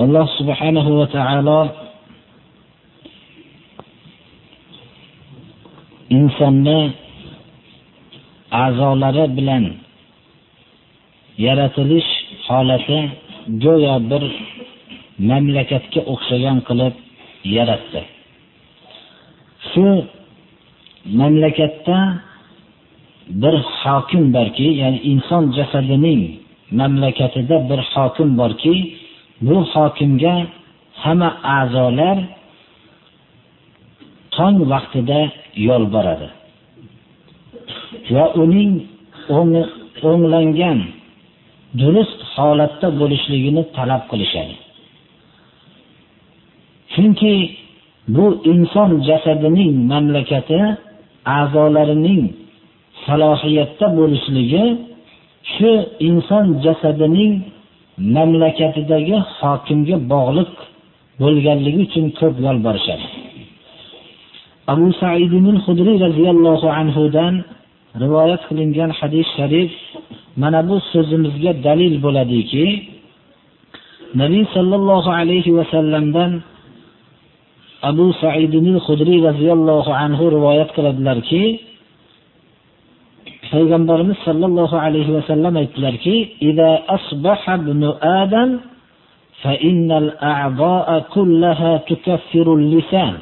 Alloh subhanahu va taolo insonni a'zolari bilan yaratilish holati go'yo bir mamlakatga o'xshagan qilib yaratdi. Shu mamlakatda bir hokim borki ya'ni inson jasadining mamlakatida bir hokim borki bu hokimga hamma a'zolar tong vaqtida yolboradi. Va uning o'nglangan durust holatda bo'lishligini talab qilishadi. Chunki bu inson jasadining mamlakati a'zolarining salohiyatda bo'lishligi shu inson jasadining mamlakatidagi hokimga bog'liq bo'lganligi uchun ko'p yolborishadi abu said hudriy roziyallohu anhudan rivoyat qilingan hadis sharif mana bu so'zimizga dalil bo'ladiki nabiy sollallohu alayhi vasallamdan abu said hudriy roziyallohu anhu rivoyat qiladilarki payg'ambarimiz sollallohu alayhi vasallam aytdilarki adam فإن الأعضاء كلها تكفر اللسان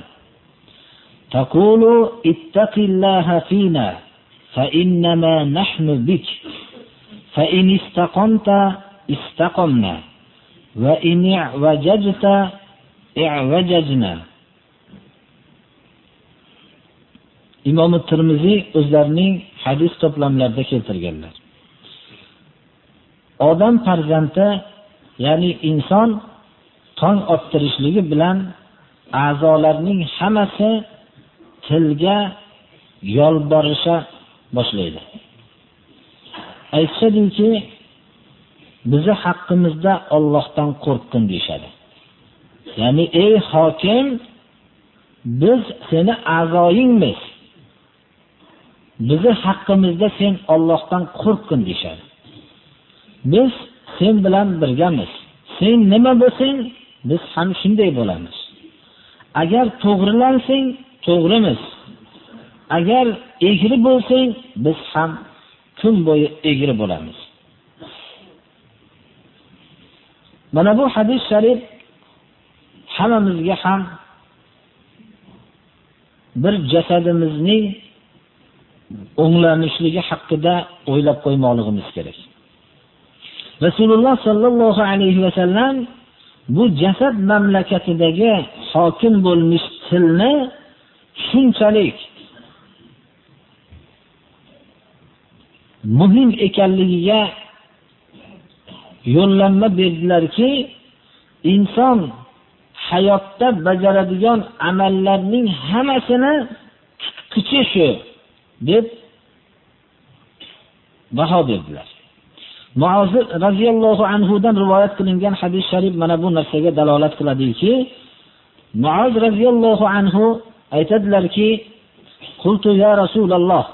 تقول اتق الله فينا فإنما نحن بك فإن استقمت استقمنا وإن اعوججت اعوججنا imom Tirmiziy o'zlarining hadis to'plamlarida keltirganlar. Odam farzandi ya'ni inson tong ottirishligi bilan a'zolarning hammasi tilga yolborisha boshlaydi. Aytishadiki bizni haqqimizda Allohdan qo'rqqin deyshadi. ya'ni ey hokim biz seni a'zoyingmiz. Bizni haqqimizda sen Allohdan qo'rqqin deyshadi. Biz sen bilan birgamiz. Sen nima bo'lsang, biz ham shunday bo'lamiz. Agar to'g'rilansang, to'g'rimiz. Agar egri bo'lsang, biz ham kun bo'yi egri bo'lamiz. Mana bu hadis sharif hammamizga ham bir jasadimizning o'nglanishligi haqida o'ylab qo'ymoqligimiz kerak. Rasululloh sallallohu alayhi vasallam bu jasad mamlakatidagi hokim bo'lmish tilni shunchalik muhim ekanligiga yo'llanma berdilarki inson hayotda bajaradigan amallarning hammasini tutqichi shu deb baho berdilar muozi roziyallohu anhudan rivoyat qilingan hadis sharif mana bu narsaga dalolat qiladiki muoz roziyallohu anhu aytadilarki qultu ya rasululloh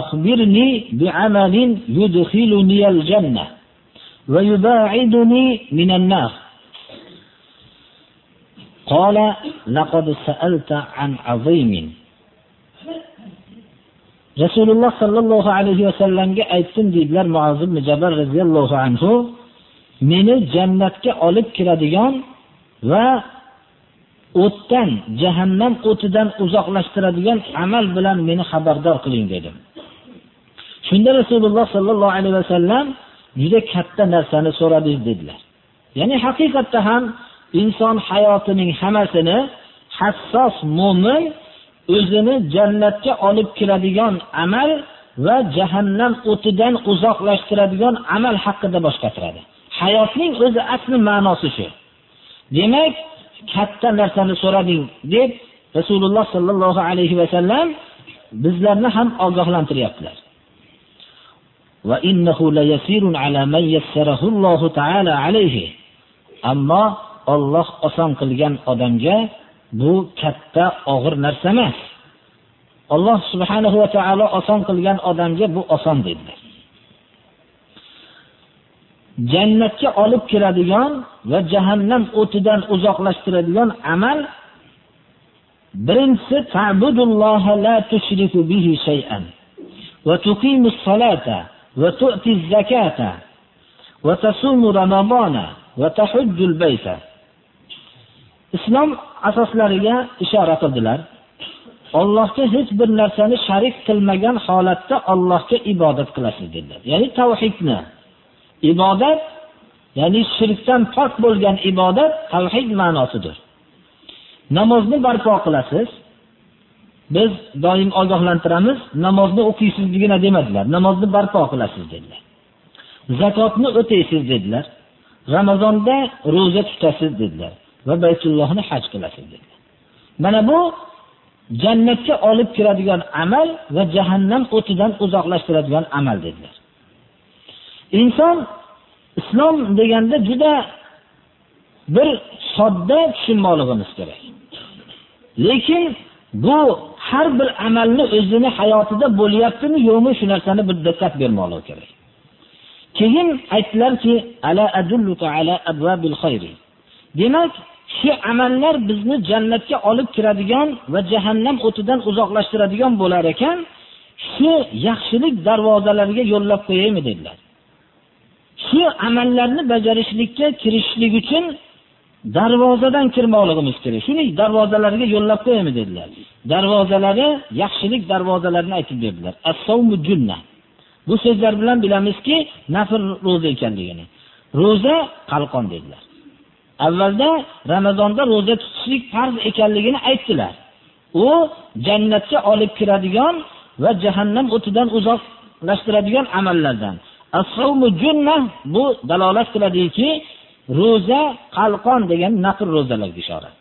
أخبرني بعمل يدخلني الجنة ويباعدني من النار قال لقد سألت عن عظيم rasululloh sollallohu alayhi vasallamga aytdim deydilar muaz ibn jabal roziyallohu anhu meni jannatga olib kiradigan va o'tdan jahannam o'tidan uzoqlashtiradigan amal bilan meni xabardor qiling dedim. Shunda rasululloh sollallohu alayhi vasallam juda katta narsani so'radingiz dedilar. Ya'ni haqiqatda ham inson hayotining hammasini hassos mo'min o'zini jannatga olib kiradigan amal va jahannam o'tidan uzoqlashtiradigan amal haqida bosh qotiradi hayotning o'zi asli ma'nosi shu. Demak katta narsani so'rading deb rasululloh sollallohu alayhi vasallam bizlarni ham ogohlantiryaptilar. Ammo Alloh oson qilgan odamga bu katta og'ir narsa emas. Alloh subhanahu va taolo oson qilgan odamga bu oson dedilar jannatga olib kiradigan va jahannam o'tidan uzoqlashtiradigan amal birinchisi ta'budulloha la tushriku bihi shay'an va tuqimus solata va tu'tiz zakata va tasumu ramadona va tahujjul bayta. Islom asoslariga ishora qildilar. Allohga hech bir narsani sharik qilmagan holatda Allohga ibodat qilasiz dedilar. Ya'ni tavhidni. Ibodat ya'ni shirkdan pok bo'lgan ibodat tavhid ma'nosidir. Namozni barpo qilasiz. Biz doim ogohlantiramiz namozni o'qiysizligina demadilar. Namozni barpo qilasiz dedilar. Zakotni o'taysiz dedilar. Ramazonda ro'za tutasiz dedilar. Va baytullohni haj qilasiz dedi. mana bu jannatga olib kiradigan amal va jahannam o'tidan uzoqlashtiradigan amal dedilar. Inson islom deganda juda bir sodda tushunmoqligimiz kerak. Lekin bu har bir amalni o'zini hayotida bo'lyaptimi yo'qmi shu narsani bir diqqat bermoqligi kerak. Keyin aytdilarki demak shu amallar bizni jannatga olib kiradigan va jahannam o'tidan uzoqlashtiradigan bo'lar ekan shu yaxshilik darvozalariga yo'llab qo'yaymi dedilar. Shu amallarni bajarishlikka kirishlik uchun darvozadan kirmoqligimiz kerak. Shuni darvozalariga yo'llab qo'yaymi dedilar. Darvozalari yaxshilik darvozalarini aytib berdilar. Bu so'zlar bilan bilamizki nafr ro'za ekanligini. Ro'za qalqon dedilar. Avvalda ramazonda ro'za tutishlik farz ekanligini aytdilar. U jannatga olib kiradigan va jahannam o'tidan uzoqlashtiradigan amallardan. As-sawmu junnah bu dalolat qiladiki ro'za qalqon degan naql ro'zalarga ishora.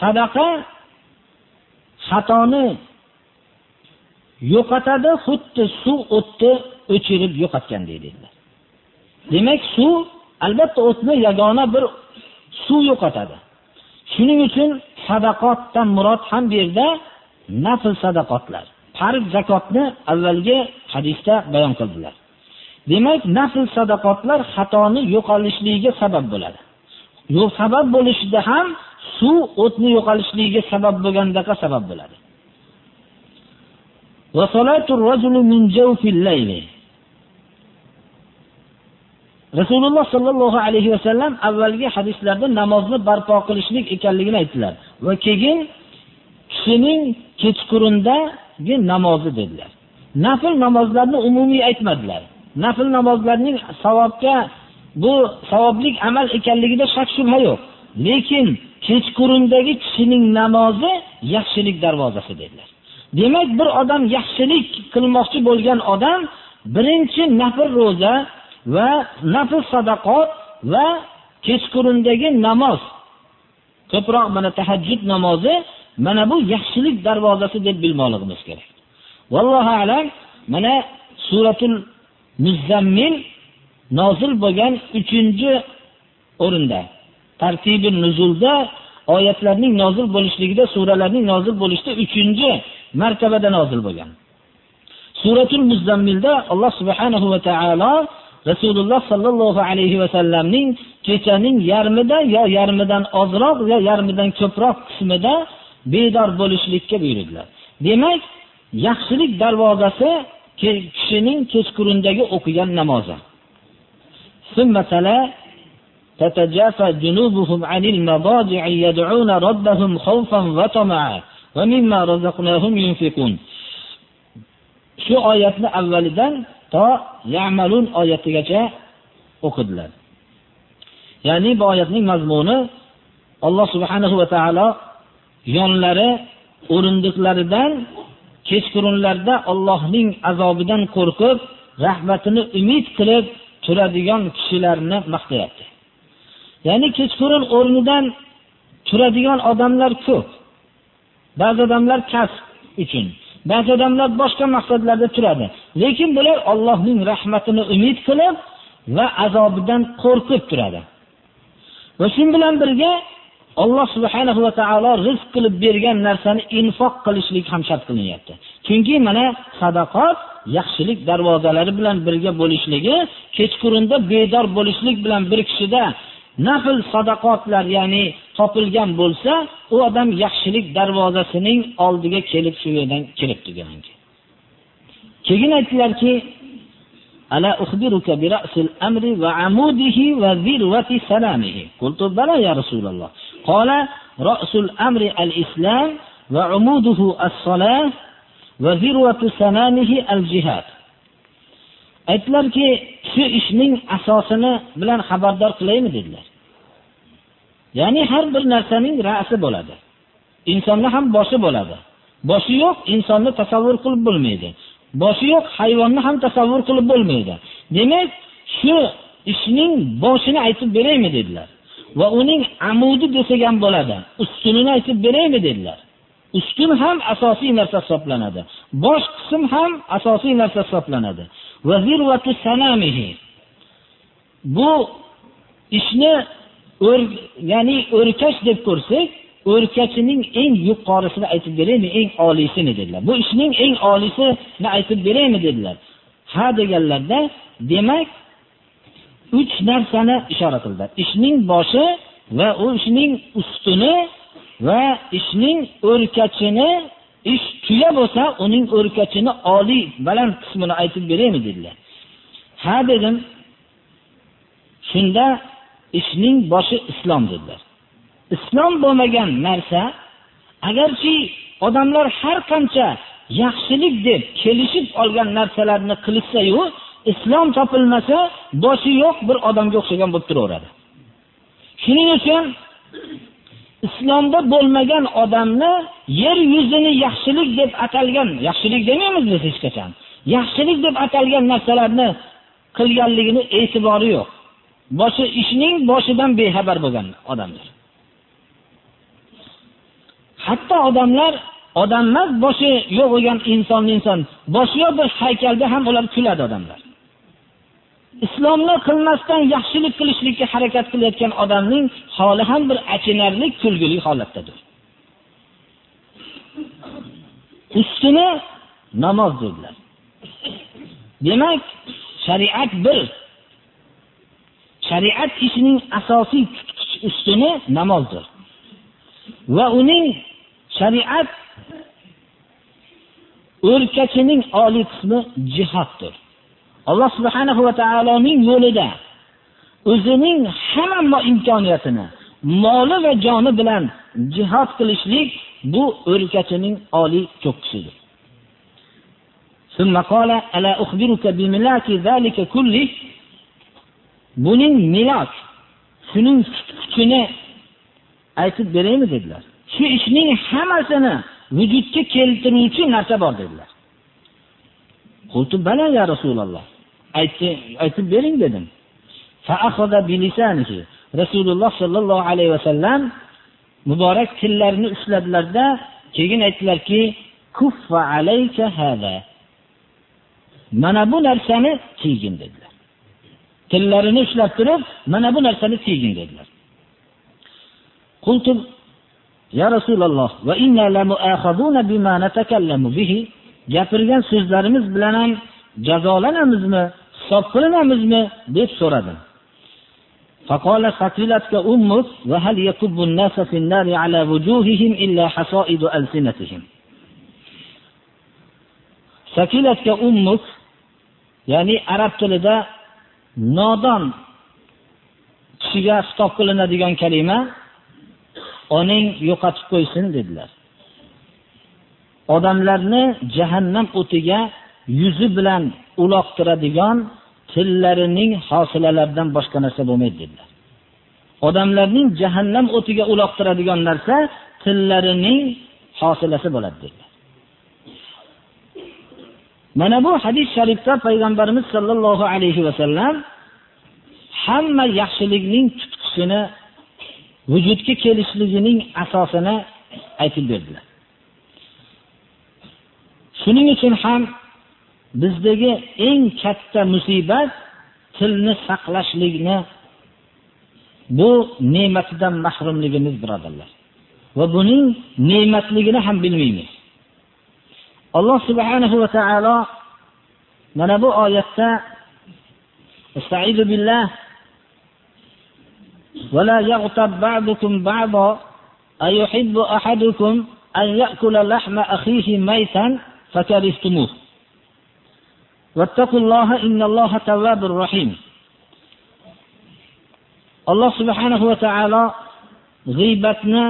Sadaqa xatoni yo'qotadi xuddi suv o'tni o'chirib yo'qotgan deydilar demak suv albatta o'tni yagona bir suv yo'qotadi. Shuning uchun sadaqotdan murod ham bu yerda nafl sadaqotlar farz zakotni avvalgi hadisda bayon qildilar. Demak nafl sadaqotlar xatoni yo'qolishligiga sabab bo'ladi. Yo'q sabab bo'lishida ham suv o'tni yo'qolishligiga sabab bo'lgandaqa sabab bo'ladi. Rasululloh sollallohu alayhi vasallam avvalgi hadislarda namozni barpo qilishlik ekanligini aytdilar. Va keyin kishining kechqurundagi namozi dedilar. Nafl namozlarni umumiy aytmadilar. Nafl namozlarning savobga bu savoblik amal ekanligida shak shubha yo'q. Lekin kechqurundagi kishining namozi yaxshilik darvozasi dedilar. Demak bir odam yaxshilik qilmoqchi bo'lgan odam birinchi nafl ro'za va nafl sadaqot va kechqurundagi namoz. Ko'proq mana tahajjud namozi mana bu yaxshilik darvozasi deb bilmoqligimiz kerak. Vallohu alam mana suratul muzzammil nozil bo'lgan uchinchi o'rinda tartibi nuzulda oyatlarning nozil bo'lishligida suralarning nozil bo'lishida uchinchi martabada nozil bo'lgan. Suratul muzzammilda alloh subhanahu va taolo rasululloh sollallohu alayhi vasallamning kechaning yarmida yo yarmidan ozroq yo yarmidan ko'proq qismida bedor bo'lishlikka buyurdilar demak yaxshilik darvozasi kishining kechqurundagi o'qigan namozi تتجافى جنوبهم عن المضاجع يدعون ربهم خوفا وطمعا ومما رزقناهم ينفقون shu oyatni avvalidan to yamalun oyatigacha o'qidilar. Ya'ni bu oyatning mazmuni alloh subhanahu va taolo yonlari o'rindiqlaridan kechqurunlarda Allohning azobidan qo'rqib rahmatini umid qilib turadigan kishilarni maqtayapti. Ya'ni kechqurun o'rnidan turadigan odamlar ko'p. Ba'zi odamlar kasb uchun ba'zi odamlar boshqa maqsadlarda turadi. Lekin bular Allohning rahmatini umid qilib va azobidan qo'rqib turadi. Va shu bilan birga alloh subhanahu va taolo rizq qilib bergan narsani infoq qilishlik ham shart qilinyapti. Chunki mana sadaqot yaxshilik darvozalari bilan birga bo'lishligi kechqurunda bedor bo'lishlik bilan bir kishida nafl sadaqotlar ya'ni topilgan bo'lsa u odam yaxshilik darvozasining oldiga kelib shu yerdan kiribdi deganki Keyin aytdilarki, "Ala ukhbiruka bi ra'sil amri va amudihi va zirvati salamihi." Qultu bala ya Rasululloh. Qala ra'sul amri al-islam va umuduhu as-salah va zirvati salamihi al-jihad. Aytlarki, shu ishning asosini bilan xabardor qilaymi dedilar. Ya'ni har bir narsaning ra'si bo'ladi. Insonning ham boshi bo'ladi. boshi yo'q insonni tasavvur qilib bo'lmaydi boshi yo'q hayvonni ham tasavvur qilib bo'lmaydi. Demak shu ishning boshini aytib beraymi dedilar. Va uning amudi desak ham bo'ladi ustunini aytib beraymi dedilar. Ustun ham asosiy narsa hisoblanadi. Bosh qism ham asosiy narsa hisoblanadi. Bu ishni ya'ni o'rkash deb ko'rsak o'rkachining eng yuqorisini aytib beraymi eng oliysini dedilar. Bu ishning eng oliysini aytib beraymi dedilar. Ha deganlarda demak uch narsani ishora qildilar. Ishning boshi va u ishning ustuni va ishning o'rkachini ish tuya bo'lsa uning o'rkachini oliy baland qismini aytib beraymi dedilar. Ha dedim shunda ishning boshi islom dedilar. Islom bo'lmagan narsa agarchi odamlar har qancha yaxshilik deb kelishib olgan narsalarni qilishsayu islom topilmasa boshi yo'q bir odamga o'xshagan bo'lib turaveradi. Shuning uchun islomda bo'lmagan odamni yer yuzini yaxshilik deb atalgan yaxshilik demaymiz biz hech qachon. Yaxshilik deb atalgan narsalarni qilganligini e'tibori yo'q. Boshi ishning boshidan bexabar bo'lgan odamlar. Hatto odamlar odam emas boshi yo'q bo'lgan insonni inson boshi yo'q bir haykalda ham ular kuladi odamlar. Islomni qilmasdan yaxshilik qilishlikka harakat qilayotgan odamning holi ham bir achinarli kulgili holatdadir. Ustini namoz dedilar demak shariat bir. Shariat ishining asosiy tutqich ustuni namozdir. Va uning shariat o'rkachining oliy qismi jihoddir. Alloh subhanahu va taoloning yo'lida o'zining hamma imkoniyatini moli va joni bilan jihod qilishlik bu o'rkachining oliy cho'qqisidir. Buning milok shuning kuchini aytib beraymi dedilar. Shu ishning hammasini vujudga keltiruvchi narsa bor dedilar. Bala ya rasululloh. Aytib bering dedim. Rasululloh sollallohu alayhi vasallam muborak tillarini ushladilarda keyin aytdilarki kuffa alayka hada mana bu narsani tiygin dedilar. Tillarini ushlab turib mana bu narsani tiygin dedilar. Qultum ya rasululloh va inna lamuakhaduna bima natakallamu bihi gapirgan so'zlarimiz bilan ham jazolanamizmi hisob qilinamizmi deb so'radi فقال ثقلتك أمك وهل يكب الناس في النار على وجوههم إلا حصائد ألسنتهم ثقلتك أمك ya'ni arab tilida nodon kishiga xitob qilinadigan kalima onang yo'qotib qo'ysin dedilar. Odamlarni jahannam o'tiga yuzi bilan uloqtiradigan tillarining hosilalaridan boshqa narsa bo'lmaydi dedilar. Odamlarning jahannam o'tiga uloqtiradigan narsa tillarining hosilasi bo'ladi dedilar. Mana bu hadis sharifda payg'ambarimiz sollallohu alayhi vasallam hamma yaxshilikning tutqisini vujudga kelishligining asosini aytib berdilar. Shuning uchun ham bizdagi eng katta musibat tilni saqlashlikni bu ne'matidan mahrumligimiz birodarlar. Va buning ne'matligini ham bilmaymiz. Alloh subhanahu va taolo mana bu oyatda Estaizu billah ولا يغتب بعضكم بعضا أيحب أحدكم أن يأكل لحم أخيه ميتا فكرهتموه واتقوا الله إن الله تواب رحيم alloh subhanahu va taolo g'iybatni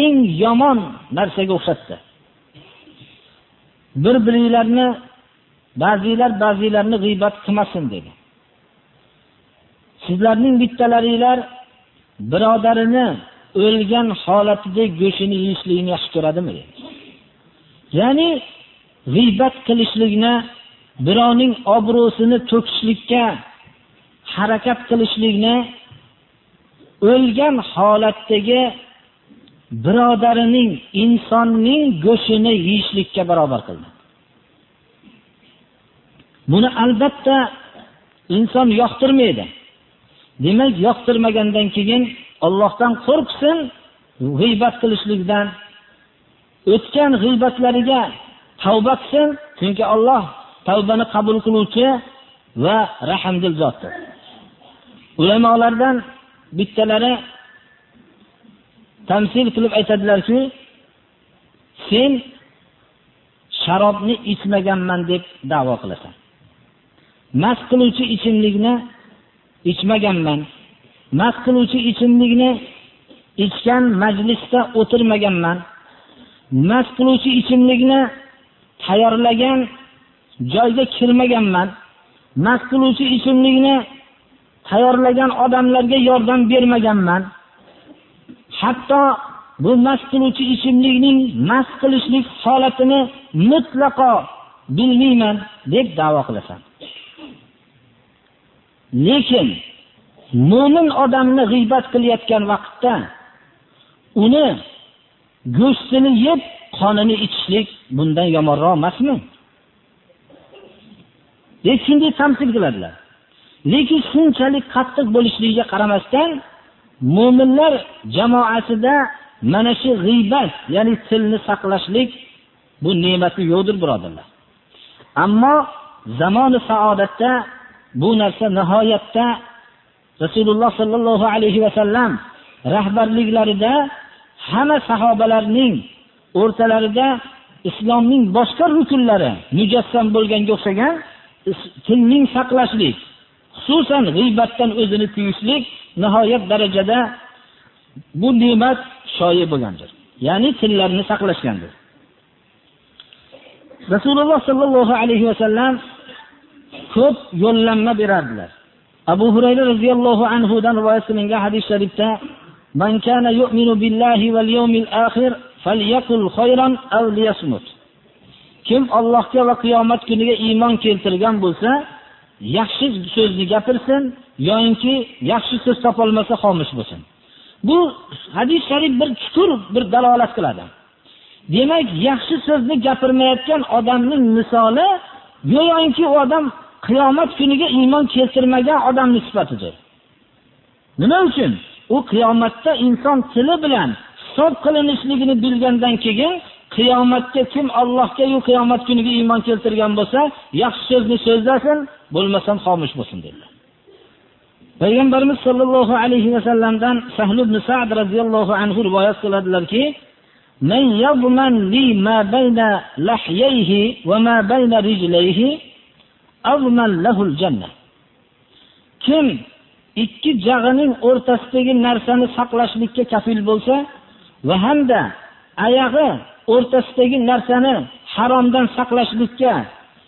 eng yomon narsaga o'xshatdi bir biringlarni ba'zilar ba'zilarni g'iybat qilmasin dedi sizlarning bittalaringlar birodarini o'lgan holatida go'shtini yeyishlikni yaxshi ko'radimi? Ya'ni g'iybat qilishlikni birovning obro'sini to'kishlikka harakat qilishlikni o'lgan holatdagi birodarining insonning go'shtini yeyishlikka barobar qildi. Buni albatta inson yoqtirmaydi. Demak yoqtirmagandan keyin Allohdan qo'rqsin g'iybat qilishlikdan o'tgan g'iybatlariga tavba qilsin chunki Alloh tavbani qabul qiluvchi va rahmdil zotdir. Ulamolardan bittalari tamsil qilib aytadilarki sen sharobni ichmaganman deb da'vo qilasan. Mast qiluvchi ichimlikni ichmaganman. Mast qiluvchi ichimlikni ichgan majlisda o'tirmaganman. Mast qiluvchi ichimlikni tayyorlagan joyga kirmaganman. Mast qiluvchi ichimlikni tayyorlagan odamlarga yordam bermaganman. Hatto bu mast qiluvchi ichimlikning mast qilishlik holatini mutlaqo bilmayman deb da'vo qilasan. Lekin mo'min odamni g'iybat qilayotgan vaqtda uni go'shtini yeb qonini ichishlik bundan yomonroq emasmi? Deb shunday tamsil qiladilar. Lekin shunchalik qattiq bo'lishligiga qaramasdan mo'minlar jamoasida mana shu g'iybat ya'ni tilni saqlashlik bu ne'mati yo'qdir birodarlar. Ammo zamoni saodatda bu narsa nihoyatda rasululloh sollallohu alayhi vasallam rahbarliklarida hamma sahobalarning o'rtalarida islomning boshqa rukunlari mujassam bo'lganga o'xshagan tilning saqlashlik xususan g'iybatdan o'zini tiyishlik nihoyat darajada bu ne'mat shoyi bo'lgandir. Ya'ni tillarni saqlashgandir. Rasululloh sollallohu alayhi vasallam ko'p yo'llanma berardilar abu hurayra roziyallohu anhudan rivoyat qilingan hadis sharifda من كان يؤمن بالله واليوم الآخر فليقل خيرا أو ليصمت kim allohga va qiyomat kuniga iymon keltirgan bo'lsa yaxshi so'zni gapirsin yoyinki yaxshi so'z topolmasa xomush bo'lsin bu hadis sharif bir chuqur bir dalolat qiladi demak yaxshi so'zni gapirmayotgan odamning misoli go'yoki u odam qiyomat kuniga iymon keltirmagan odamni sifatidir nima uchun u qiyomatda inson tili bilan hisob qilinishligini bilgandan keyin qiyomatga kim allohgayu qiyomat kuniga iymon keltirgan bo'lsa yaxshi so'zni so'zlasin bo'lmasam xomush bo'lsin dedilar payg'ambarimiz sollallohu alayhi vasallamdan sahl ibn sad roziyallohu anhu rivoyat qiladilarki من يضمن لي ما بين لحييه وما بين رجليه lahul janna. Kim ikki jag'ining o'rtasidagi narsani saqlashlikka kafil bo'lsa va hamda oyog'i o'rtasidagi narsani haromdan saqlashlikka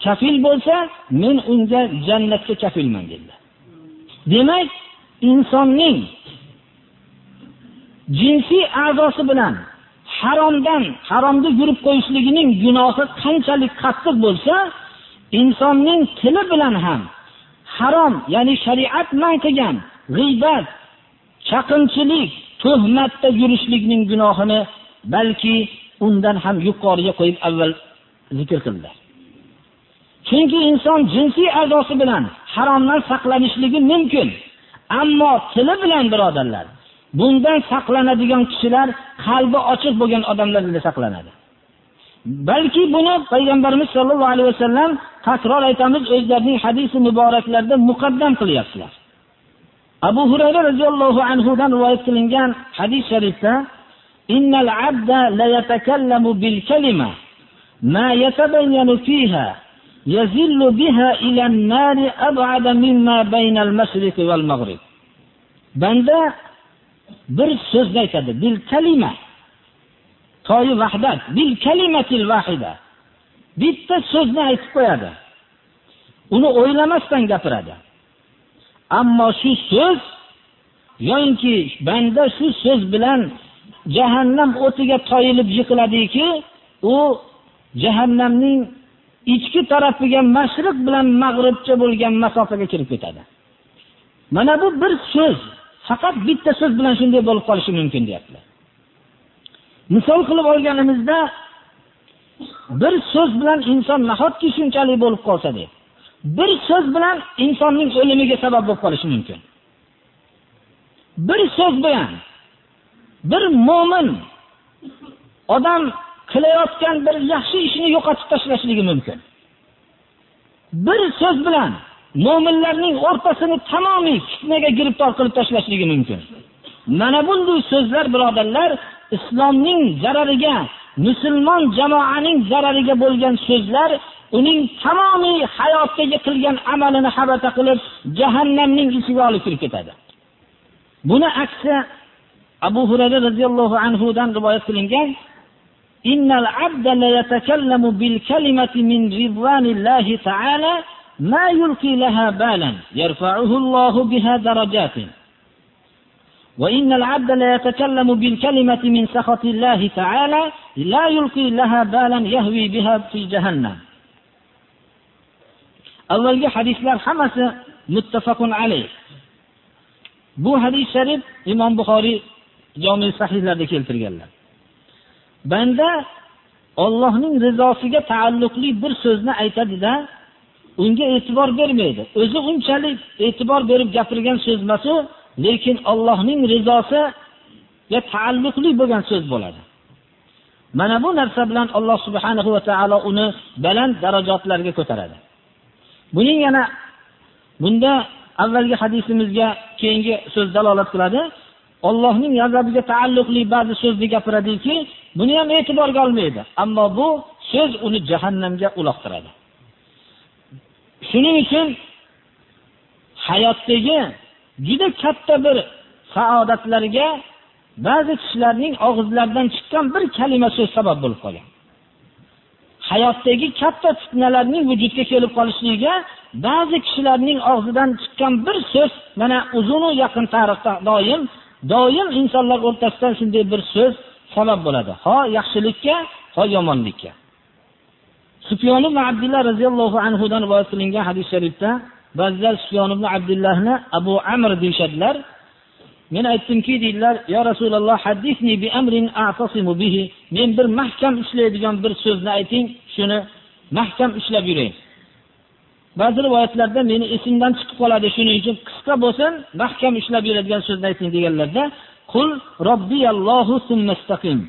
kafil bo'lsa, men unga jannatga kafilman dedi. Demak, insonning jinsiy a'zosi bilan haromdan, haromda yurib qo'yishligining gunohi qanchalik qattiq bo'lsa, insonning tili bilan ham harom ya'ni shariat man qilgan g'iybat chaqinchilik tuhmatda yurishlikning gunohini balki undan ham yuqoriga qo'yib avval zikr qildilar chunki inson jinsiy a'zosi bilan haromdan saqlanishligi mumkin. Ammo tili bilan birodarlar bundan saqlanadigan kishilar qalbi ochiq bo'lgan odamlargina saqlanadi. Balki buni payg'ambarimiz sollallohu alayhi vasallam takror aytamiz o'zlarining hadisi muboraklarida muqaddam qilyaptilar. Abu hurayra roziyallohu anhudan rivoyat qilingan hadis sharifda innal abda la yatakallamu bil kalima ma yatabayyanu fiha yazillu biha ila an-nar ab'ada mimma bayna al-mashriq wal maghrib. Banda bir so'zni aytadi bil kalima toyi vahdat bil kalimatil vahida. Bitta so'zni aytib qo'yadi. Uni o'ylamasdan gapiradi. Ammo shu so'z yoinki banda shu so'z bilan jahannam o'tiga toyilib yiqiladiki u jahannamning ichki tarafiga mashriq bilan mag'ribcha bo'lgan masofaga kirib ketadi. Mana bu bir so'z faqat bitta so'z bilan shunday bo'lib qolishi mumkin deyaptilar misol qilib olganimizda bir so'z bilan inson nahotki shunchalik bo'lib qolsa deb? Bir so'z bilan insonning o'limiga sabab bo'lib qolishi mumkin. Bir so'z bilan bir mo'min odam qilayotgan bir yaxshi ishini yo'qotib tashlashligi mumkin. Bir so'z bilan mo'minlarning o'rtasini tamomiy fitnaga giribtor qilib tashlashligi mumkin. Mana bunday so'zlar birodarlar islomning zarariga musulmon jamoaning zarariga bo'lgan so'zlar uning tamomiy hayotdagi qilgan amalini habata qilib jahannamning ichiga olib kirib ketadi. Buni aksi abu hurayra roziyallohu anhudan rivoyat qilingan innal abda la yatakallamu bil kalimati min ridvanillahi ta'ala ma yulqi laha balan yarfa'uhu biha darajatin. وإن العبد لا يتكلم بالكلمة من سخط الله تعالى لا يلقي لها بالا يهوي بها في جهنم avvalgi hadislar hammasi muttafaqun alayh bu hadis sharif imom buxoriy jomi sahihlarda keltirganlar banda ollohning rizosiga taalluqli bir so'zni aytadida unga e'tibor bermaydi o'zi unchalik e'tibor berib gapirgan so'z emas u lekin Allohning rizosiga taalluqli bo'lgan so'z bo'ladi. Mana bu narsa bilan alloh subhanahu va taolo uni baland darajatlarga ko'taradi. Buning yana bunda avvalgi hadisimizga keyingi so'z dalolat qiladi. Allohning g'azabiga taalluqli ba'zi so'zni gapiradiki buni ham e'tiborga olmaydi. Ammo bu so'z uni jahannamga uloqtiradi. Shuning uchun hayotdagi juda katta bir saodatlarga ba'zi kishilarning og'izlaridan chiqqan bir kalima so'z sabab bo'lib qolgan. Hayotdagi katta fitnalarning vujudga kelib qolishligiga ba'zi kishilarning og'zidan chiqqan bir so'z mana uzunu yaqin tarixda doim doim insonlar o'rtasida shunday bir so'z sabab bo'ladi. Ho yaxshilikka ho yomonlikka. Sufyon ibn abdulloh roziyallohu anhudan rivoyat qilingan hadis sharifda ba'zilar sufyon ibn abdullahni abu amr deyishadilar. Men aytdimki deydilar yo rasululloh hadisni bi amrin a'tasimu bihi. Men bir mahkam ushlaydigan bir so'zni ayting shuni mahkam ushlab yuring. Ba'zi rivoyatlarda meni esimdan chiqib qoladi shuning uchun qisqa bo'lsin mahkam ushlab yuradigan so'zni ayting deganlarda qul robbiyallohu summastaqim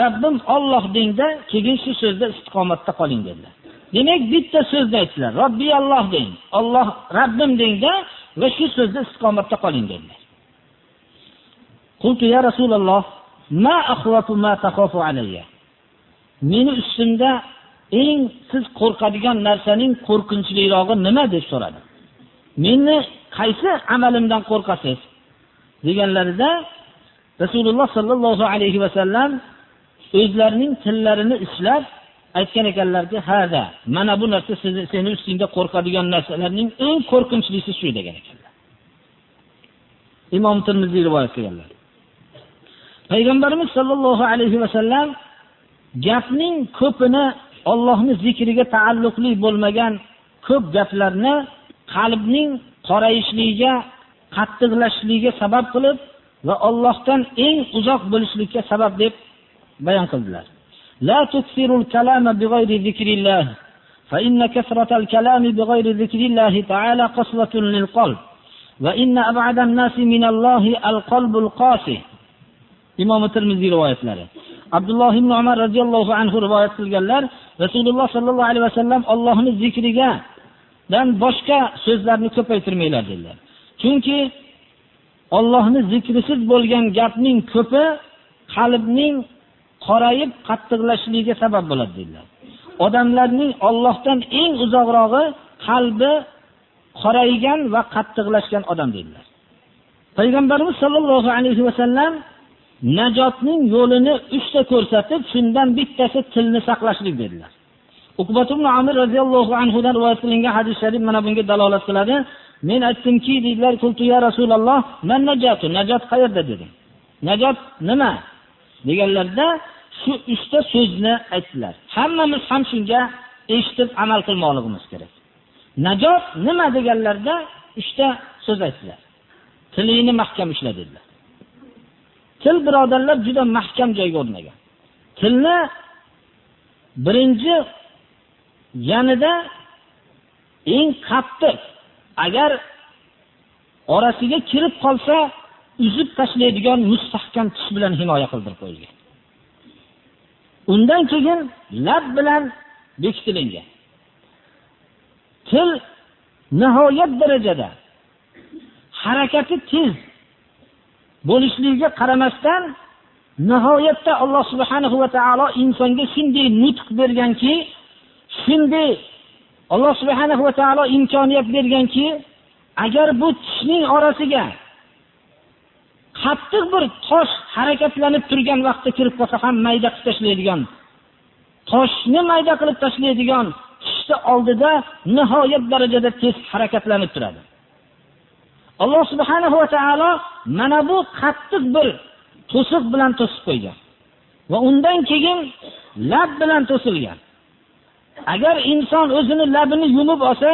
rabbim olloh dengda keyin shu so'zda istiqomatda qoling dedilar. Demak bitta so'zni aytdilar. Robbiyalloh deng. Olloh rabbim dengda va shu so'zda istiqomatda qoling dedilar. Qultu ya rasululloh ma akhrafu ma takhafu alayya? Meni ustimda eng siz qo'rqadigan narsaning qo'rqinchlirog'i nima deb so'radi meni qaysi amalimdan qo'rqasiz? deganlarida rasululloh sollallohu alayhi vasallam o'zlarining tillarini ishlab aytgan ekanlarki hada mana bu narsa sizni seni ustingda qo'rqadigan narsalarning eng qo'rqinchlisi shu degan ekanlar imom termiziy rivoyat qilganlar payg'ambarimiz sollallohu alayhi vasallam gapning ko'pini ollohni zikriga taalluqli bo'lmagan ko'p gaplarni qalbning qorayishligiga qattiqlashishligiga sabab qilib va Allohdan eng uzoq bo'lishlikka sabab deb bayon qildilar. La tuksirul kalama bighayri zikrillah fa inna kasratal kalami bighayri zikrillah ta'ala qaswatun lil qalb va inna ab'ada an-nasi min Allohi al-qalbul qasi. Imom Tirmiziy rivoyatlari. Abdulloh ibn Umar radhiyallohu anhu rivoyat qilganlar, Rasululloh sallallohu alayhi vasallam Allohning zikriga dan boshqa so'zlarni ko'paytirmanglar dedilar. Chunki Allohni zikrisiz bo'lgan gapning ko'pi qalbning qorayib qattiqlashligiga sabab bo'ladi dedilar. Odamlarning Allohdan eng uzoqrog'i qalbi qoraygan va qattiqlashgan odam dedilar. Payg'ambarimiz sollallohu alayhi vasallam najotning yo'lini uchta ko'rsatib, shundan bittasi tilni saqlashlik dedilar. Uqbat ibn Amir radhiyallohu anhu dan rivoyat qilingan hadis sharif mana bunga dalolat qiladi. Men aytdimki, dedilar, "Qultu ya Rasululloh, man najatu? Najot qayerda?" dedim. Najot nima? deganlarda shu uchta so'zni aytdilar. Hammamiz ham shunga eshitib amal qilmoqligimiz kerak. Najot nima deganlarda uchta so'z aytdilar. Tilingni mahkam ushla dedilar. Til birodarlar juda mahkam joyga o'rnagan. Tilni birinchi yanida eng qattiq agar orasiga kirib qolsa uzib tashlaydigan mustahkam tish bilan himoya qildirib qo'yilgan. Undan keyin lab bilan bekitilingan. Til nihoyat darajada harakati tez bo'lishligiga qaramasdan nihoyatda Alloh subhanahu va taolo insonga shunday nutq berganki, shunday Alloh subhanahu va taolo imkoniyat berganki, agar bu tishning orasiga qattiq bir tosh harakatlanib turgan vaqtda kirib qolsa ham mayda qilib tashlaydigan toshni mayda qilib tashlaydigan tishni oldida nihoyat darajada tez harakatlanib turadi. Alloh subhanahu va taolo mana bu qattiq bir to'siq bilan to'sib qo'ygan. Va undan keyin lab bilan to'silgan. Agar inson o'zini labini yumib olsa,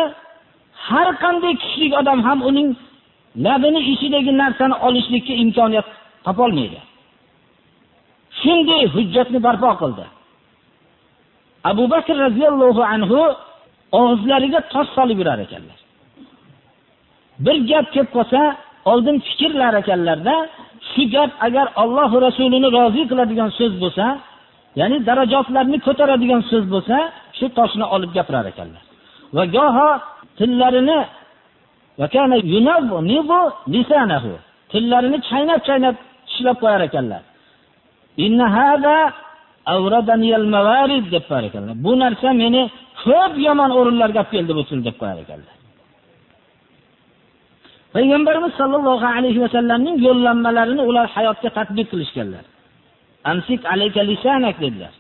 har qanday kuchli odam ham uning labini ichidagi narsani olishlikka imkoniyat topolmaydi. Shunday hujjatni barpo qildi. Abu Bakr radhiyallohu anhu og'izlariga tosh solib yurar ekanlar. Bir gap kelib qolsa, oldin fikrlar ekanlarda, shu gap agar Alloh rasulini rozi qiladigan so'z bo'lsa, ya'ni darajotlarni ko'taradigan so'z bo'lsa, shu toshni olib gapirar ekanlar. Va goho tillarini va kana yunabbu lisanahu tillarini chaynab-chaynab tishlab qo'yar ekanlar. Inna hada awradaniyal mawarid deb qo'yar ekanlar. Bu narsa meni ko'p yomon o'rinlarga olib keldi bu til deb qo'yar ekanlar. Payg'ambarimiz sollallohu alayhi vasallamning yo'llanmalarini ular hayotga tatbiq qilishganlar. Amsik alayka lisanak dedilar.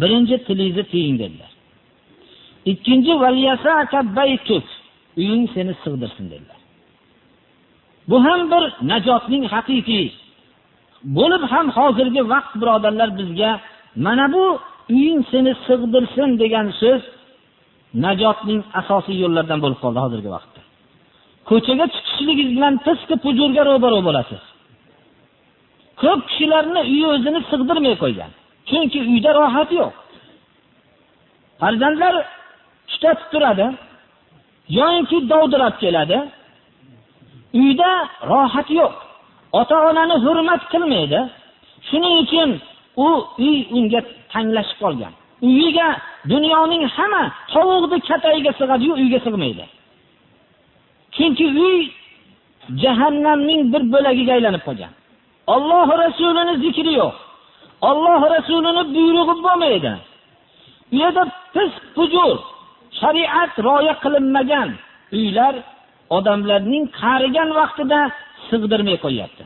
Birinchi tilingizni tiying dedilar. Ikkinchi valiyasaka baytuk uying seni sig'dirsin dedilar. Bu ham bir najotning haqiqiy bo'lib ham hozirgi vaqt birodarlar bizga mana bu uying seni sig'dirsin degan so'z najotning asosiy yo'llaridan bo'lib qoldi hozirgi vaqtda. Ko'chaga chiqishligingiz bilan piski pujurga ro'baro bo'lasiz. Ko'p kishilarni uyi o'zini sig'dirmay qo'ygan. Chunki uyda rohat yo'q. Farzandlar tutatib turadi, yoinki dovdirab keladi. Uyda rohat yo'q. Ota-onani hurmat qilmaydi. Shuning uchun u uy unga tanglashib qolgan. Uyiga dunyoning hamma tovuqni katayiga sig'adiyu uyga sig'maydi. Chunki uy jahannamning bir bo'lagiga aylanib qolgan. Alloh rasulini zikri yo'q. Alloh rasulini buyrug'i bo'lmaydi. U yerda pis hujur, shariat rioya qilinmagan uylar odamlarning qarigan vaqtida sig'dirmay qo'yapti.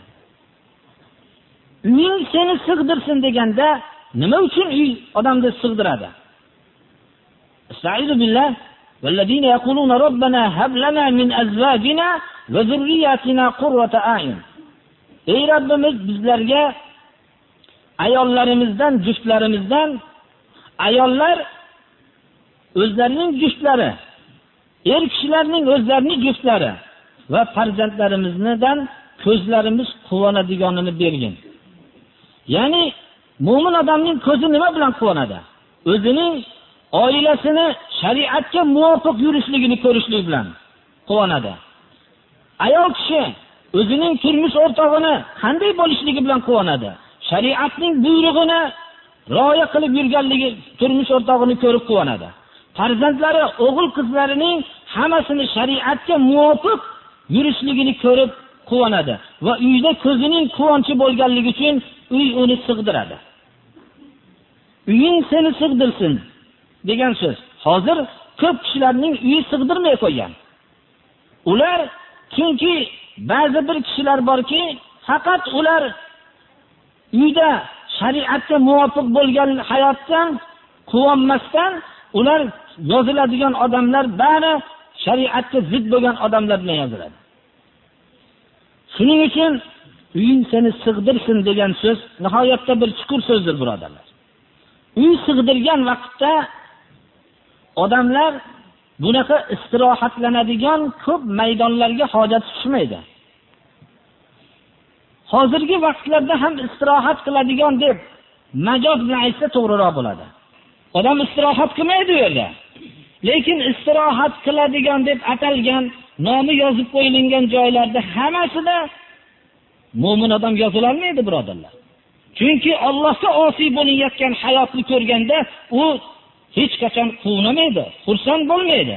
Uying seni sig'dirsin deganda nima uchun uy odamni sig'diradi? Estaizu billah والذين يقولون ربنا هب لنا من أزواجنا وذرياتنا قرة أعين ey Rabbimiz bizlarga ayollarimizdan juftlarimizdan ayollar o'zlarining juftlari er kishilarning o'zlarining juftlari va farzandlarimizdan ko'zlarimiz quvonadiganini bergin. Ya'ni mo'min odamning ko'zi nima bilan quvonadi? O'zining oilasini shariatga muvofiq yurishligini ko'rishlik bilan quvonadi. Ayol kishi o'zining turmush o'rtog'ini qanday bo'lishligi bilan quvonadi? Shariatning buyrug'ini rioya qilib yurganligi turmush o'rtog'ini ko'rib quvonadi. Farzandlari o'g'il qizlarining hammasini shariatga muvofiq yurishligini ko'rib quvonadi va uyda ko'zining quvonchi bo'lganligi uchun uy uni sig'diradi. Uying seni sig'dirsin degan so'z. Hozir ko'p kishilarning uyi sig'dirmay qo'ygan. Ular chunki ba'zi bir kishilar borki faqat ular uyda shariatga muvofiq bo'lgan hayotdan quvonmasdan ular yoziladigan odamlar bari shariatga zid bo'lgan odamlar bilan yoziladi. Shuning uchun uying seni sig'dirsin degan so'z nihoyatda bir chuqur so'zdir birodarlar. Uy sig'dirgan vaqtda odamlar bunaqa istirohatlanadigan ko'p maydonlarga hojat tushmaydi. Hozirgi vaqtlarda ham istirohat qiladigan deb majoz bilan aytsa to'g'riroq bo'ladi. Odam istirohat qilmaydi u yerda. Lekin istirohat qiladigan deb atalgan nomi yozib qo'yilgan joylarda hammasida mo'min odam yozilolmaydi birodarlar. Chunki ollohga osiy bo'layotgan hayotni ko'rganda u hech qachon quvnamaydi xursand bo'lmaydi.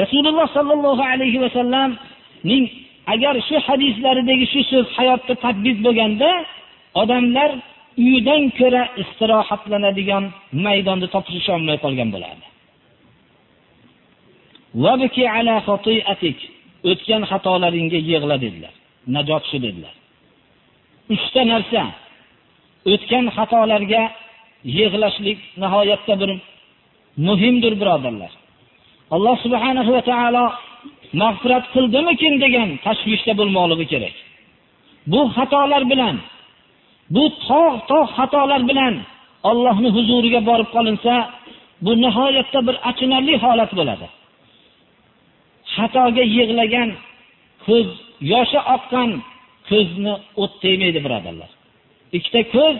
Rasululloh sollallohu alayhi vasallamning agar shu hadislaridagi shu so'z hayotda tadbiq bo'lganda odamlar uydan ko'ra istirohatlanadigan maydonni topisholmay qolgan bo'lardi. O'tgan xatolaringga yig'la dedilar. Najot shu dedilar. Uchta narsa o'tgan xatolarga yig'lashlik nihoyatda bir muhimdir birodarlar. Alloh subhanahu va taolo mag'firat qildimikin degan tashvishda bo'lmoqligi kerak. Bu xatolar bilan bu tog' tog' xatolar bilan ollohni huzuriga borib qolinsa bu nihoyatda bir achinarli holat bo'ladi. Xatoga yig'lagan ko'z yoshi oqqan ko'zni o't tegmaydi birodarlar. Ikkita ko'z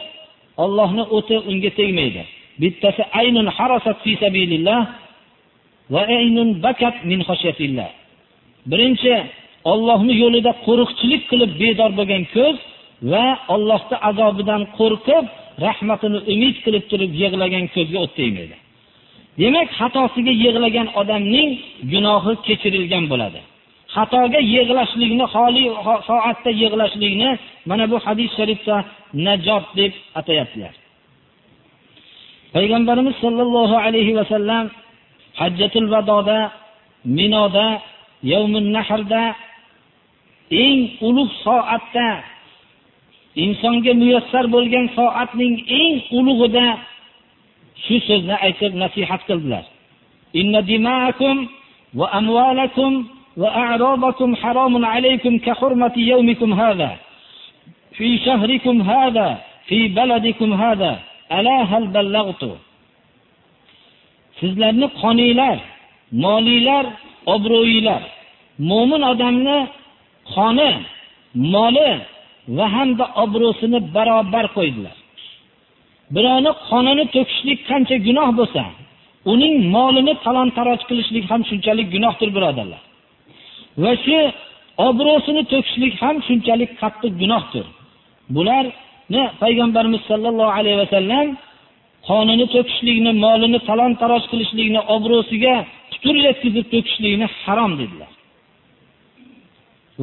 ollohni o'ti unga tegmaydi. Bittasi aynun harosat fi sabilillah va aynun bakat min xashyatillah birinchi ollohni yo'lida qo'riqchilik qilib bedor bo'lgan ko'z va Allohning azobidan qo'rqib rahmatini umid qilib turib yig'lagan ko'zga o't tegmaydi demak xatosiga yig'lagan odamning gunohi kechirilgan bo'ladi. Xatoga yig'lashlikni xoli soatda yig'lashlikni mana bu hadis sharifda najot deb atayaptilar. Payg'ambarimiz sollallohu alayhi va sallam hajjatul vadoda minoda Yawmun nahrda eng ulug' soatda insonga muyassar bo'lgan soatning eng ulug'ida shu so'zni aytib nasihat qildilar. Inna dimaakum va va haramun alaykum ka hurmati fi shahrikum fi baladikum ala hal sizlarni qoninglar molinglar obro'yinglar mo'min odamni qoni moli va hamda obro'sini barobar qo'ydilar. Birovni qonini to'kishlik qancha gunoh bo'lsa uning molini talon taroj qilishlik ham shunchalik gunohdir birodarlar. Va shu obro'sini to'kishlik ham shunchalik qattiq gunohdir. Bularni payg'ambarimiz sollallohu alayhi vasallam qonini to'kishlikni molini talon taroj qilishlikni obro'siga putur yetkazib to'kishlikni harom dedilar.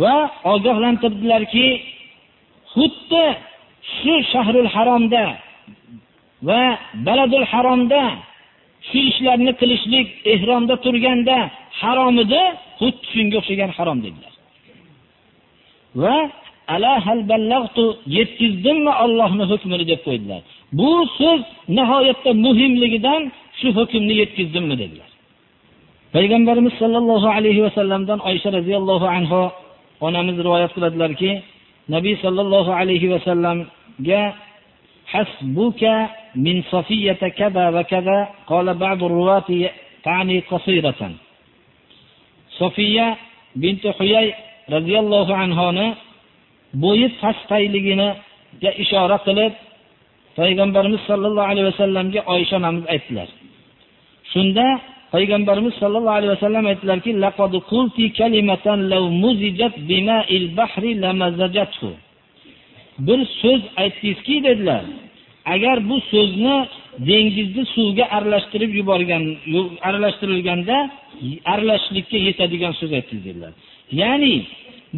Va ogohlantirdilarki xuddi shu shahrul haromda va baladul haromda shu ishlarni qilishlik ehromda turganda harom edi xuddi shunga o'xshagan harom dedilar. Va yetkazdimmi ollohni hukmini deb qo'ydilar. Bu so'z nihoyatda muhimligidan shu hukmni yetkazdimmi dedilar. Payg'ambarimiz sollallohu alayhi vasallamdan oysha roziyallohu anhu onamiz rivoyat qiladilarki nabiy sallallohu alayhi vasallamga hasbuka min safiyata kaza va kaza qala ba'du ruwati ta'ni qasiratan sofiya binti huyay roziyallohu anhoni bo'yi pastayliginiga ishora qilib payg'ambarimiz sollallohu alayhi vasallamga oysha onamiz aytdilar. Shunda payg'ambarimiz sollallohu alayhi vasallam aytdilarki bir so'z aytdingizki dedilar agar bu so'zni dengizni suvga aralashtirib yuborgan aralashtirilganda aralashishlikka yetadigan so'z aytdingiz dedilar. Ya'ni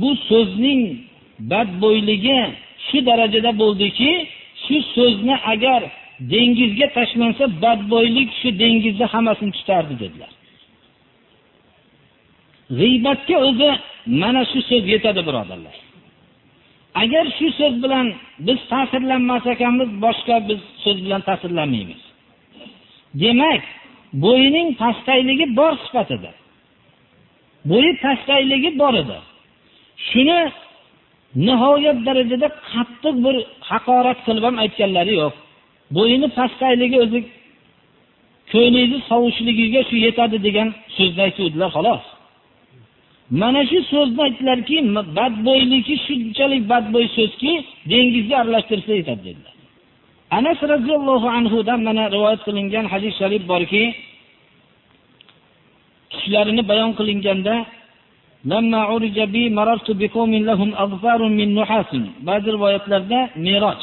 bu so'zning badbo'yligi shu darajada bo'ldiki shu so'zni agar dengizga tashlansa badbo'ylik shu dengizni hammasini tutardi dedilar. G'iybatga o'zi mana shu so'z yetadi birodarlar. Agar shu so'z bilan biz ta'sirlanmas ekanmiz boshqa biz so'z bilan ta'sirlanmaymiz. Demak bo'yining pastayligi bor sifatida. Bo'yi pastayligi bor edi. Shuni nihoyat darajada qattiq bir haqorat qilib ham aytganlari yo'q. Bo'yini pastqayligi o'zi ko'nglingizni sovushligiga shu yetadi degan so'zni aytuvdilar xolos. Mana shu so'zni aytdilarki badbo'yligi shunchalik badbo'y so'zki dengizga aralashtirsa yetadi dedilar. Anas roziyallohu anhudan mana rivoyat qilingan hadis sharif borki tushlarini bayon qilinganda ba'zi rivoyatlarda meroj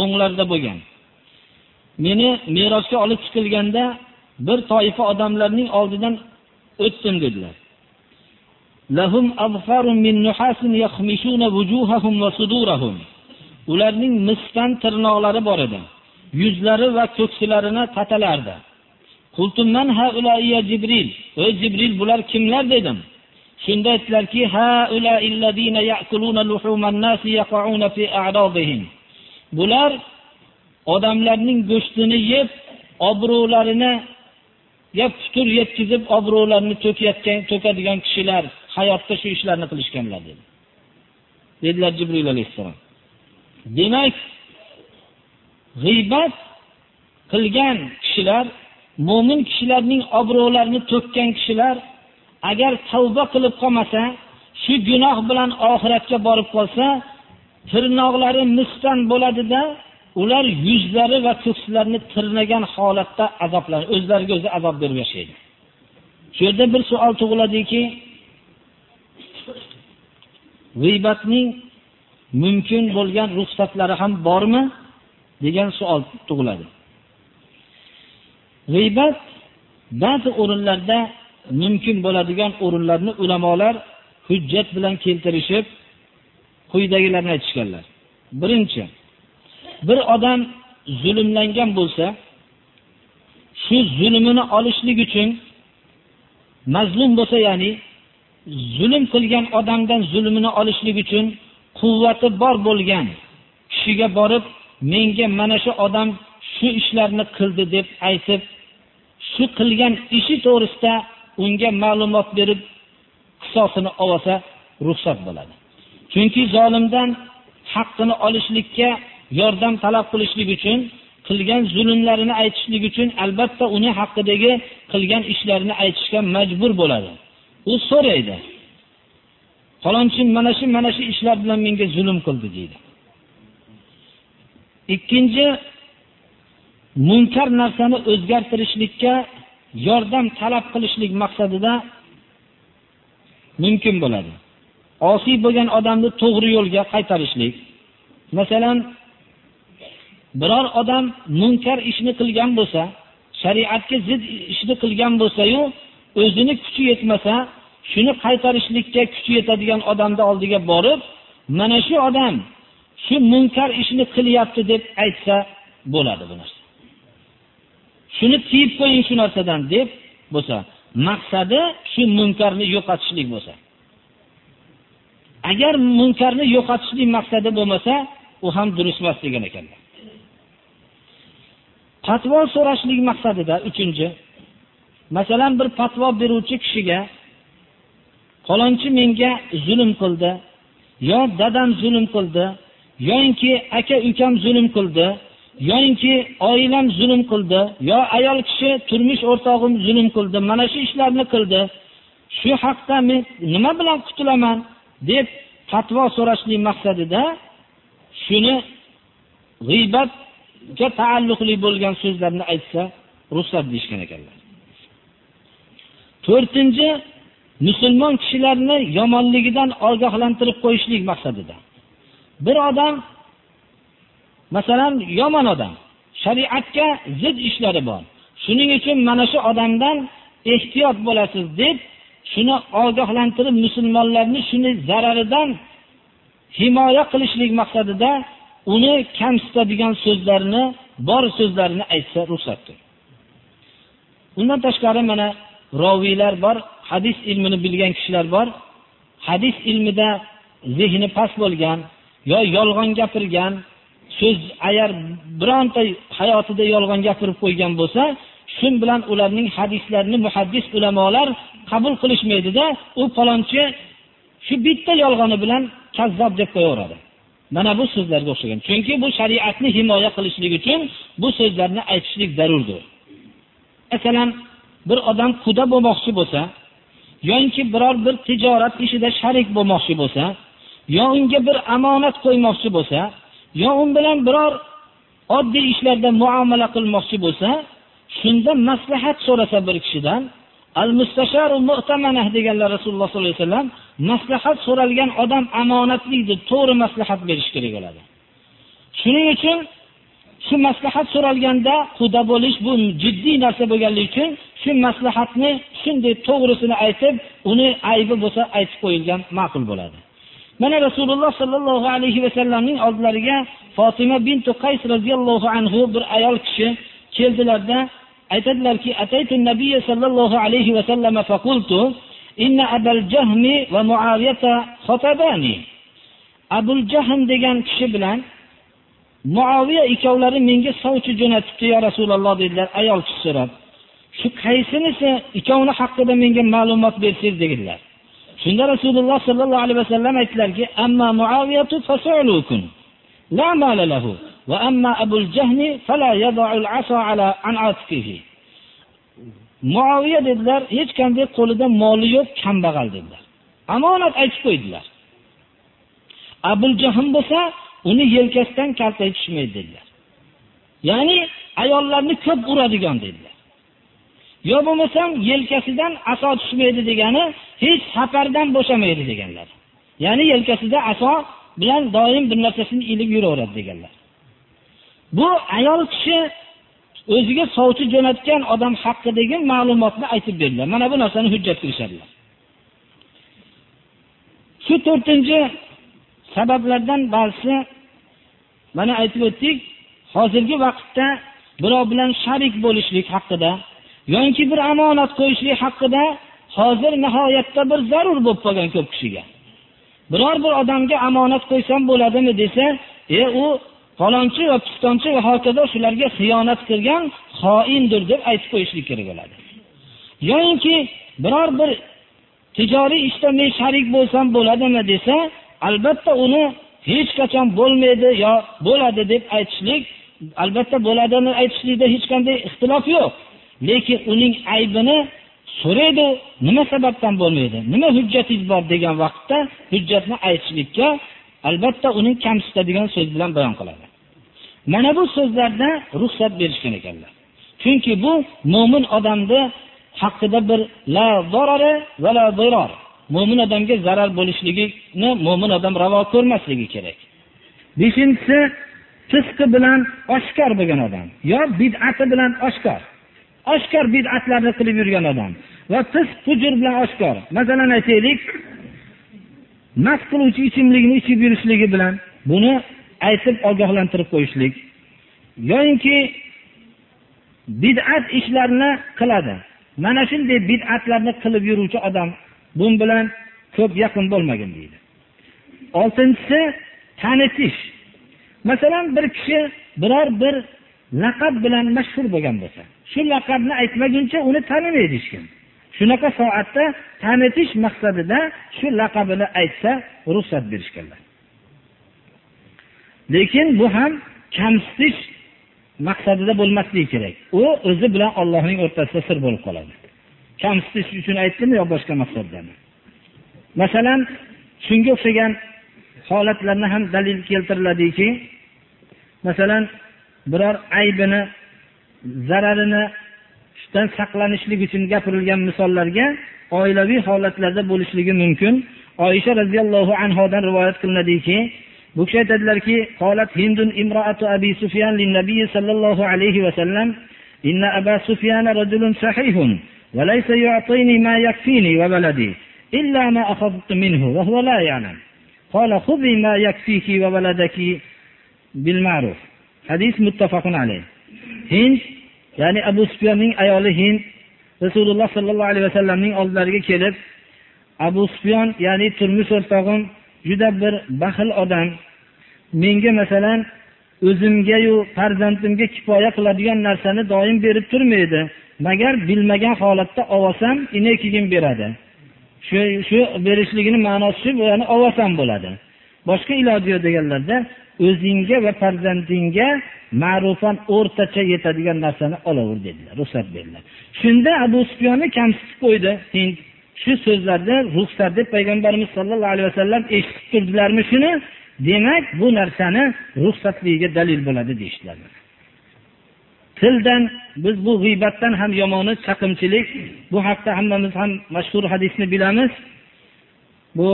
o'nglarda bo'lgan. Meni merosga olib chiqilganda bir toifa odamlarning oldidan o'tdim dedilar. Ularning misdan tirnoqlari bor edi. Yuzlari va ko'ksilarini tatalardi. Ey jibril bular kimlar? dedim. Shunda aytdilarki bular odamlarning go'shtini yeb obro'larini putur yetkazib obro'larini to'kayotgan to'kadigan kishilar hayotda shu ishlarni qilishganlar dedi. Dedilar jibril alayhissalom. Demak g'iybat qilgan kishilar mo'min kishilarning obro'larini to'kkan kishilar agar tavba qilib qolmasa shu gunoh bilan oxiratga borib qolsa tirnoqlari misdan bo'ladida ular yuzlari va ko'kslarini tirnagan holatda azoblar o'zlariga o'zi azob berib yashaydi. Shu yerda bir savol tug'iladiki g'iybatning mumkin bo'lgan ruxsatlari ham bormi? degan savol tug'iladi. G'iybat ba'zi o'rinlarda mumkin bo'ladigan o'rinlarni ulamolar hujjat bilan keltirishib quyidagilarni aytishganlar. Birinchi bir odam zulmlangan bo'lsa shu zulmini olishlik uchun mazlum bo'lsa ya'ni zulm qilgan odamdan zulmini olishlik uchun quvvati bor bo'lgan kishiga borib menga mana shu odam shu ishlarni qildi deb aytib shu qilgan ishi to'g'risida unga ma'lumot berib qisosini olsa ruxsat bo'ladi. Chunki zolimdan haqqini olishlikka yordam talab qilishlik uchun qilgan zulmlarini aytishlik uchun albatta uni haqidagi qilgan ishlarini aytishga majbur bo'ladi. U so'raydi. Falonchi mana shu mana shu ishlar bilan menga zulm qildi deydi. Ikkinchi munkar narsani o'zgartirishlikka yordam talab qilishlik maqsadida mumkin bo'ladi. Osiy bo'lgan odamni to'g'ri yo'lga qaytarishlik. Masalan biror odam munkar ishni qilgan bo'lsa shariatga zid ishni qilgan bo'lsayu o'zini kuchi yetmasa shuni qaytarishlikka kuchi yetadigan odamni oldiga borib mana shu odam shu munkar ishni qilyapti deb aytsa bo'ladi bu narsa. Shuni tiyib qo'ying shu narsadan deb bo'lsa maqsadi shu munkarni yo'qotishlik bo'lsa. Agar munkarni yo'qotishlik maqsadi bo'lmasa u ham durust emas degan ekanlar. Fatvo so'rashlik maqsadida uchinchi. Masalan bir fatvo beruvchi kishiga falonchi menga zulm qildi yo dadam zulm qildi yoinki aka ukam zulm qildi yoinki oilam zulm qildi yo ayol kishi turmush o'rtog'im zulm qildi mana shu ishlarni qildi shu haqda men nima bilan qutulaman deb fatvo so'rashlik maqsadida shuni ga taalluqli bo'lgan so'zlarni aytsa ruxsat deyishgan ekanlar. To'rtinchi musulmon kishilarni yomonligidan ogohlantirib qo'yishlik maqsadida. Bir odam masalan yomon odam shariatga zid ishlari bor. Shuning uchun mana shu odamdan ehtiyot bo'lasiz deb shuni ogohlantirib musulmonlarni shuni zararidan himoya qilishlik maqsadida uni kamsitadigan so'zlarni bor so'zlarini aytsa ruxsatdir. Undan tashqari mana roviylar bor hadis ilmini bilgan kishilar bor. Hadis ilmida zehni past bo'lgan yo yolg'on gapirgan so'z agar bironta hayotida yolg'on gapirib qo'ygan bo'lsa shu bilan ularning hadislarini muhaddis ulamolar qabul qilishmaydida u falonchi shu bitta yolg'oni bilan kazzob deb qo'yaveradi. Mana bu so'zlarga o'xshagan. Chunki bu shariatni himoya qilishlik uchun bu so'zlarni aytishlik zarurdir. Masalan bir odam quda bo'lmoqchi bo'lsa yoki biror bir tijorat ishida sharik bo'lmoqchi bo'lsa yo unga bir omonat qo'ymoqchi bo'lsa yo u bilan biror oddiy ishlarda muomala qilmoqchi bo'lsa shunda maslahat so'rasa bir kishidan al mustasharu mu'tamanah deganlar rasululloh sollallohu alayhi vasallam maslahat so'ralgan odam omonatlidir to'g'ri maslahat berish kerak bo'ladi. Shuning uchun shu maslahat so'ralganda quda bo'lish bu jiddiy narsa bo'lganligi uchun shu maslahatni shunday to'g'risini aytib uni aybi bo'lsa aytib qo'yilgan ma'qul bo'ladi. Mana rasululloh sollallohu alayhi vasallamning oldilariga fotima bintu qays roziyallohu anhu bir ayol kishi keldilarda aytadilarki ataytu nabiy sollallohu alayhi vasallam faqultu inna abal jahmi va muaviyata xotabani abul jahm degan kishi bilan muaviya ikkovlari menga sovchi jo'natibdi yo rasululloh dedilar. Ayol kishi so'rab shu qaysinisi ikkovini haqida menga ma'lumot bersangiz? dedilar shunda rasululloh sollallohu alayhi vasallam aytdilarki لا مال له. وأما أبو lahu va amma العصا jahmi fala yada'u al-asa ala muaviya dedilar hech qanday qo'lida moli yo'q kambag'al dedilar. Omonat aytib qo'ydilar. Abul jahm bo'lsa uni yelkasidan kaltak tushmaydi dedilar. Ya'ni ayollarni ko'p uradigan dedilar. Yo bo'lmasam yelkasidan aso tushmaydi degani hech safardan bo'shamaydi deganlar. Ya'ni yelkasida aso bilan doim bir narsasini ilib yuraveradi deganlar. Bu ayol kishi o'ziga sovchi jo'natgan odam haqidagi ma'lumotni aytib berdilar. Mana bu narsani hujjat qilishadilar shu to'rtinchi sabablardan ba'zisi mana aytib o'tdik hozirgi vaqtda birov bilan sharik bo'lishlik haqida yoki bir omonat qo'yishlik haqida hozir nihoyatda bir zarur bo'lib qolgan ko'p kishiga. Biror bir odamga omonat qo'ysam bo'ladimi desa e u falonchi va pistonchi va hokazo shularga xiyonat qilgan xoindir deb aytib qo'yishlik kerak bo'ladi. Yoyinki biror bir tijoriy ishda men sharik bo'lsam bo'ladimi desa albatta uni hech qachon bo'lmaydi yo bo'ladi deb aytishlik albatta bo'ladini aytishlikda hech qanday ixtilof yo'q. Lekin uning aybini so'raydi nima sababdan bo'lmaydi nima hujjatingiz bor degan vaqtda hujjatni aytishlikka albatta uning kamsitadigan so'z bilan bayon qiladi. Mana bu so'zlarda ruxsat berishgan ekanlar. Chunki bu mo'min odamni haqida bir la zarari va la ziror mo'min odamga zarar bo'lishligini mo'min odam ravo ko'rmasligi kerak. Beshinchisi fisqi bilan oshkor bo'lgan odam yo bid'ati bilan oshkor. Oshkor bid'atlarni qilib yurgan odam. Va fisq hujur bilan oshkor. Masalan aytaylik mast qiluvchi ichimlikni ichib yurishligi bilan buni aytib ogohlantirib qo'yishlik. Yoyinki bid'at ishlarni qiladi. Mana shunday bid'atlarni qilib yuruvchi odam bu bilan ko'p yaqin bo'lmagin deydi. Oltinchisi tanitish. Masalan bir kishi biror bir laqab bilan mashhur bo'lgan bo'lsa shu laqabni aytmaguncha uni tanimaydi hech kim. Shunaqa soatda tanitish maqsadida shu laqabini aytsa ruxsat berishganlar. Lekin bu ham kamsitish maqsadida bo'lmasligi kerak. U o'zi bilan ollohning o'rtasida sir bo'lib qoladi. Kamsitish uchun aytdimi yo boshqa maqsaddami masalan shunga o'xshagan holatlarni ham dalil keltiriladiki masalan biror aybini zararini shundan saqlanishlik uchun gapirilgan misollarga oilaviy holatlarda bo'lishligi mumkin oysha roziyallohu anhodan rivoyat qilinadiki bu kishi aytadilarki qolat hindun imroatu abi sufyan nabiy sollallohu alayhi vasallam إن أبا سفيان رجل صحيح وليس يعطيني ما يكفيني وولدي إلا ما أخذت منه وهو لا يعلم قال خذي ما يكفيك وولدك بالمعروف حديث متفق عليه hind ya'ni abu sufyonning ayoli hind rasululloh sollallohu alayhi vasallamning oldilariga kelib abu sufyon ya'ni turmush o'rtog'im juda bir baxil odam. Menga masalan o'zimgayu farzandimga kifoya qiladigan narsani doim berib turmaydi. Magar bilmagan holatda olsam keyin beradi. Shu shu berishligini ma'nosi shu yani olsam bo'ladi. Boshqa iloji yo'q deganlarda o'zingga va farzandingga ma'rufan o'rtacha yetadigan narsani olaver dedilar ruxsat berdilar. Shunda abu sufyonni kamsitib qo'ydi. Hind shu so'zlarni ruxsat deb payg'ambarimiz sollallohu alayhi vasallam eshitib turdilarmi shuni? Demak bu narsani ruxsatligiga dalil bo'ladi deyishdilar. Tildan biz bu g'iybatdan ham yomoni chaqimchilik bu haqda hammamiz ham mashhur hadisni bilamiz. Bu